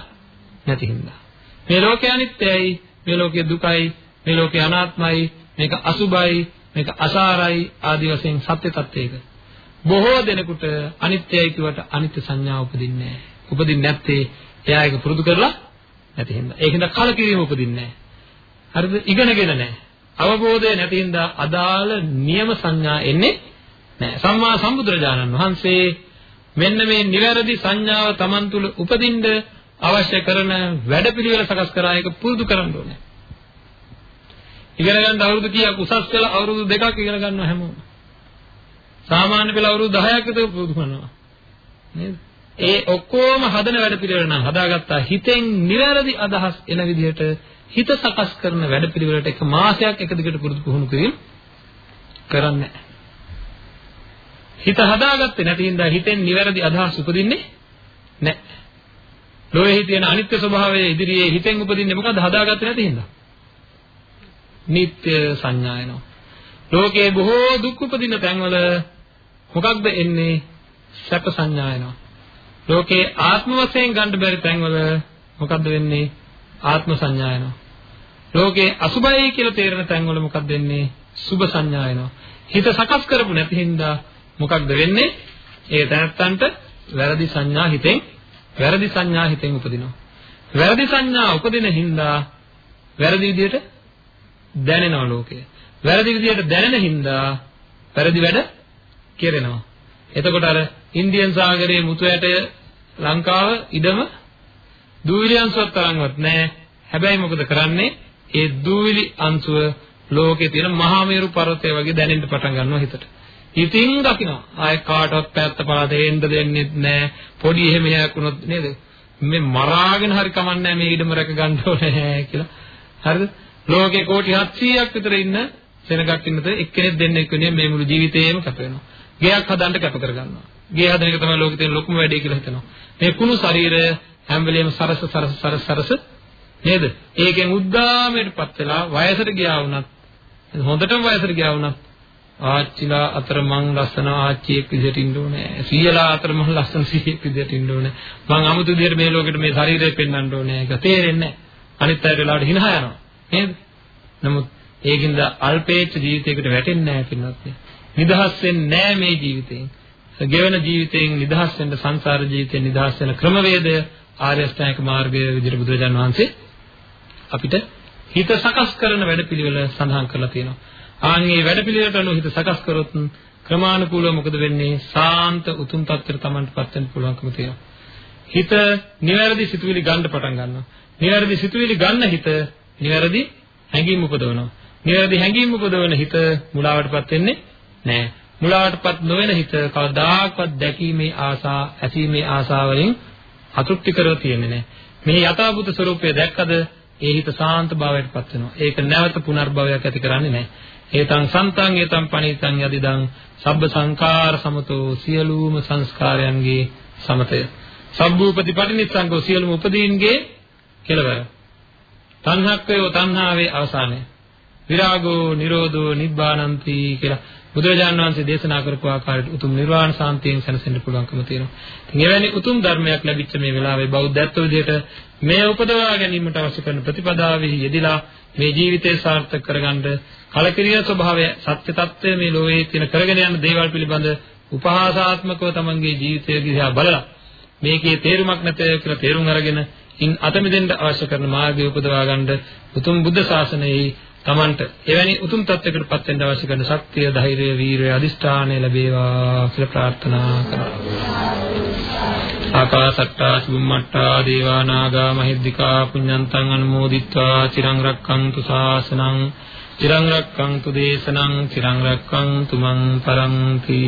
නැති හින්දා. මේ ලෝකය අනිත්‍යයි, මේ ලෝකය දුකයි, මේ ලෝකය අනාත්මයි, මේක අසුබයි, මේක අසාරයි ආදි වශයෙන් සත්‍ය తත්වයක. බොහෝ දෙනෙකුට අනිත්‍යයි කියවට අනිත්‍ය සංඥාව උපදින්නේ නැහැ. උපදින්නේ නැත්තේ එයා ඒක පුරුදු කරලා නැති හින්දා. ඒකින්ද කලකිරීම උපදින්නේ නැහැ. හරිද? ඉගෙනගෙන නැහැ. අවබෝධය නැති හින්දා අදාළ නියම සංඥා එන්නේ නැහැ. සම්මා සම්බුදුරජාණන් වහන්සේ මෙන්න මේ නිවැරදි සංඥාව Taman තුල උපදින්න අවශ්‍ය කරන වැඩපිළිවෙල සකස් කරා ඒක පුරුදු කරන්න ඕනේ. ඉගෙන ගන්න අවුරුදු කීයක් උසස් පෙළ අවුරුදු දෙකක් ඉගෙන ගන්නවා හැමෝම. සාමාන්‍ය පෙළ අවුරුදු 10ක් විතර පුරුදු කරනවා. නේද? ඒ ඔක්කොම හදන වැඩපිළිවෙල නම් හදාගත්තා හිතෙන් නිවැරදි අදහස් එන විදිහට හිත සකස් කරන වැඩපිළිවෙලට එක මාසයක් එක දිගට පුරුදු පුහුණු කිරීම කරන්නේ හිත හදාගත්තේ නැති හින්දා හිතෙන් නිවැරදි අදහස් උපදින්නේ නැහැ. ලෝකෙහි තියෙන අනිත්‍ය ස්වභාවය ඉදිරියේ හිතෙන් උපදින්නේ මොකද්ද හදාගත්තේ නැති හින්දා? නිත්‍ය සංඥා එනවා. ලෝකයේ බොහෝ දුක් උපදින තැන්වල මොකක්ද එන්නේ? සැප සංඥා එනවා. ලෝකේ ආත්ම වශයෙන් ගන්න බැරි තැන්වල මොකද්ද වෙන්නේ? ආත්ම සංඥා එනවා. ලෝකේ අසුභයි කියලා තේරෙන තැන්වල මොකක්ද වෙන්නේ? සුභ සංඥා එනවා. හිත සකස් කරපු නැති හින්දා මොකක්ද වෙන්නේ? ඒ තැනත්තන්ට වැරදි සංඥා හිතෙන් වැරදි සංඥා හිතෙන් උපදිනවා. වැරදි සංඥා උපදින හින්දා වැරදි විදියට දැනෙනවා ලෝකය. වැරදි විදියට දැනෙන හින්දා වැරදි වැඩ කෙරෙනවා. එතකොට අර ඉන්දියන් සාගරයේ මුතු ඇටය ලංකාව ඉඩම දූවිලි අංශුවක් තරම්වත් නැහැ. හැබැයි මොකද කරන්නේ? ඒ දූවිලි අංශුව ලෝකේ තියෙන මහා මේරු පර්වතය වගේ දැනෙන්න පටන් ගන්නවා හිතට. ඉතින් දකින්න ආයේ කාටවත් පැත්ත පළාතේ එන්න දෙන්නේ නැහැ. පොඩි එහෙම එකක් වුණොත් නේද? මේ මරාගෙන හරි කමන්නේ මේ ඉඩම රැක ගන්න ඕනේ කියලා. හරිද? ලෝකේ කෝටි 700ක් විතර ඉන්න සෙනගක් ඉන්නද එක්කෙනෙක් දෙන්නෙක් වෙන්නේ මේ මුළු ජීවිතේම කැප වෙනවා. ගෙයක් හදන්න කැප කරගන්නවා. ගේ හදන එක තමයි ලෝකේ තියෙන ලොකුම වැඩේ කියලා හිතනවා. මේ කුණු ශරීරය හැම වෙලෙම සරස සරස සරස සරස නේද? ඒකෙන් උද්දාමයටපත් වෙලා වයසට ගියා වුණත් හොඳටම වයසට ගියා වුණත් ආච්චිලා අතර මං ලස්සන ආච්චියෙක් විදිහට ඉන්න ඕනේ. සීයලා අතර මං ලස්සන සීයෙක් විදිහට ඉන්න ඕනේ. මං 아무තු විදිහට මේ ලෝකෙට මේ ශරීරය පෙන්වන්න ඕනේ. ඒක තේරෙන්නේ නැහැ. අනිත් අයට වෙලාවට හිනහ යනවා. නේද? නමුත් ඒකින්ද අල්පේච්ඡ ජීවිතයකට වැටෙන්නේ නැහැ පින්වත්. නිදහස් වෙන්නේ නැහැ මේ ජීවිතයෙන්. ගෙවන ජීවිතයෙන් නිදහස් වෙන්න සංසාර ජීවිතයෙන් නිදහස් වෙන ක්‍රමවේදය ආර්ය අෂ්ටාංගික මාර්ගයේ විදිහට බුදුරජාණන් වහන්සේ අපිට හිත සකස් කරන වැඩපිළිවෙල සඳහන් කරලා තියෙනවා. ආන්ගේ වැඩපිළිවෙලට අනුව හිත සකස් කරොත් ක්‍රමානුකූලව මොකද වෙන්නේ? සාන්ත උතුම් තත්ත්වයට Tamanටපත් වෙන්න පුළුවන්කම තියෙනවා. හිත නිවැරදි සිතුවිලි ගන්න පටන් ගන්නවා. නිවැරදි සිතුවිලි ගන්න හිත නිවැරදි හැඟීම් උපදවනවා. නිවැරදි හැඟීම් උපදවන හිත මුලාවටපත් වෙන්නේ නැහැ. මුලාවටපත් නොවන හිත කවදාකවත් දැකීමේ ආසා, ඇසීමේ ආසාවලින් අතෘප්ති කරව තියෙන්නේ නැහැ. මේ යථාභූත ස්වરૂපය දැක්කද ඒ හිත සාන්ත භාවයටපත් වෙනවා. ඒක නැවත පුනර්භවයක් ඇති කරන්නේ නැහැ. ඒතං සන්තං ඒතං පණිතං යදිදං සබ්බ සංකාර සමතෝ සියලුම සංස්කාරයන්ගේ සමතය. සබ්බූපති පටිනිස්සංකෝ සියලුම උපදීන්ගේ කෙලවර. තණ්හක්කයෝ තණ්හාවේ අවසානය. විරාගෝ නිරෝධෝ නිබ්බානಂತಿ කියලා බුදුරජාණන් වහන්සේ දේශනා කරපු ආකාරයට උතුම් නිර්වාණ සාන්තියෙන් සැනසෙන්න පුළුවන්කම තියෙනවා. ඉතින් එවැනි උතුම් ධර්මයක් ලැබිච්ච මේ වෙලාවේ බෞද්ධත්ව විදිහට මේ උපදවා ගැනීමට අවශ්‍ය කරන ප්‍රතිපදාවෙහි යෙදিলা මේ ජීවිතය සාර්ථක කරගන්න කලකිරිය ස්වභාවය සත්‍ය తත්වය මේ ලෝකයේ තියෙන කරගෙන යන දේවල් පිළිබඳ උපහාසාත්මකව තමන්ගේ ජීවිතය දිහා බලලා මේකේ තේරුමක් නැත කියලා තේරුම් අරගෙන ඉන් අත මිදෙන්න අවශ්‍ය කරන මාර්ගය උපදවා ගන්න උතුම් බුද්ධ ශාසනයේ තමන්ට එවැනි උතුම් තත්යකට පත් වෙන්න අවශ්‍ය කරන ශක්තිය, ධෛර්යය, වීරිය, අදිෂ්ඨානය ලැබේවා කියලා ප්‍රාර්ථනා කරනවා. ආකාසට්ටා චුම්මට්ටා දේවා නාග මහිද්దికා පුඤ්ඤන්තං අනුමෝදිත්වා චිරං රක්ඛන්තු ශාසනං චිරං රක්ඛන්තු දේශනං චිරං රක්ඛන්තු මං පරන්ති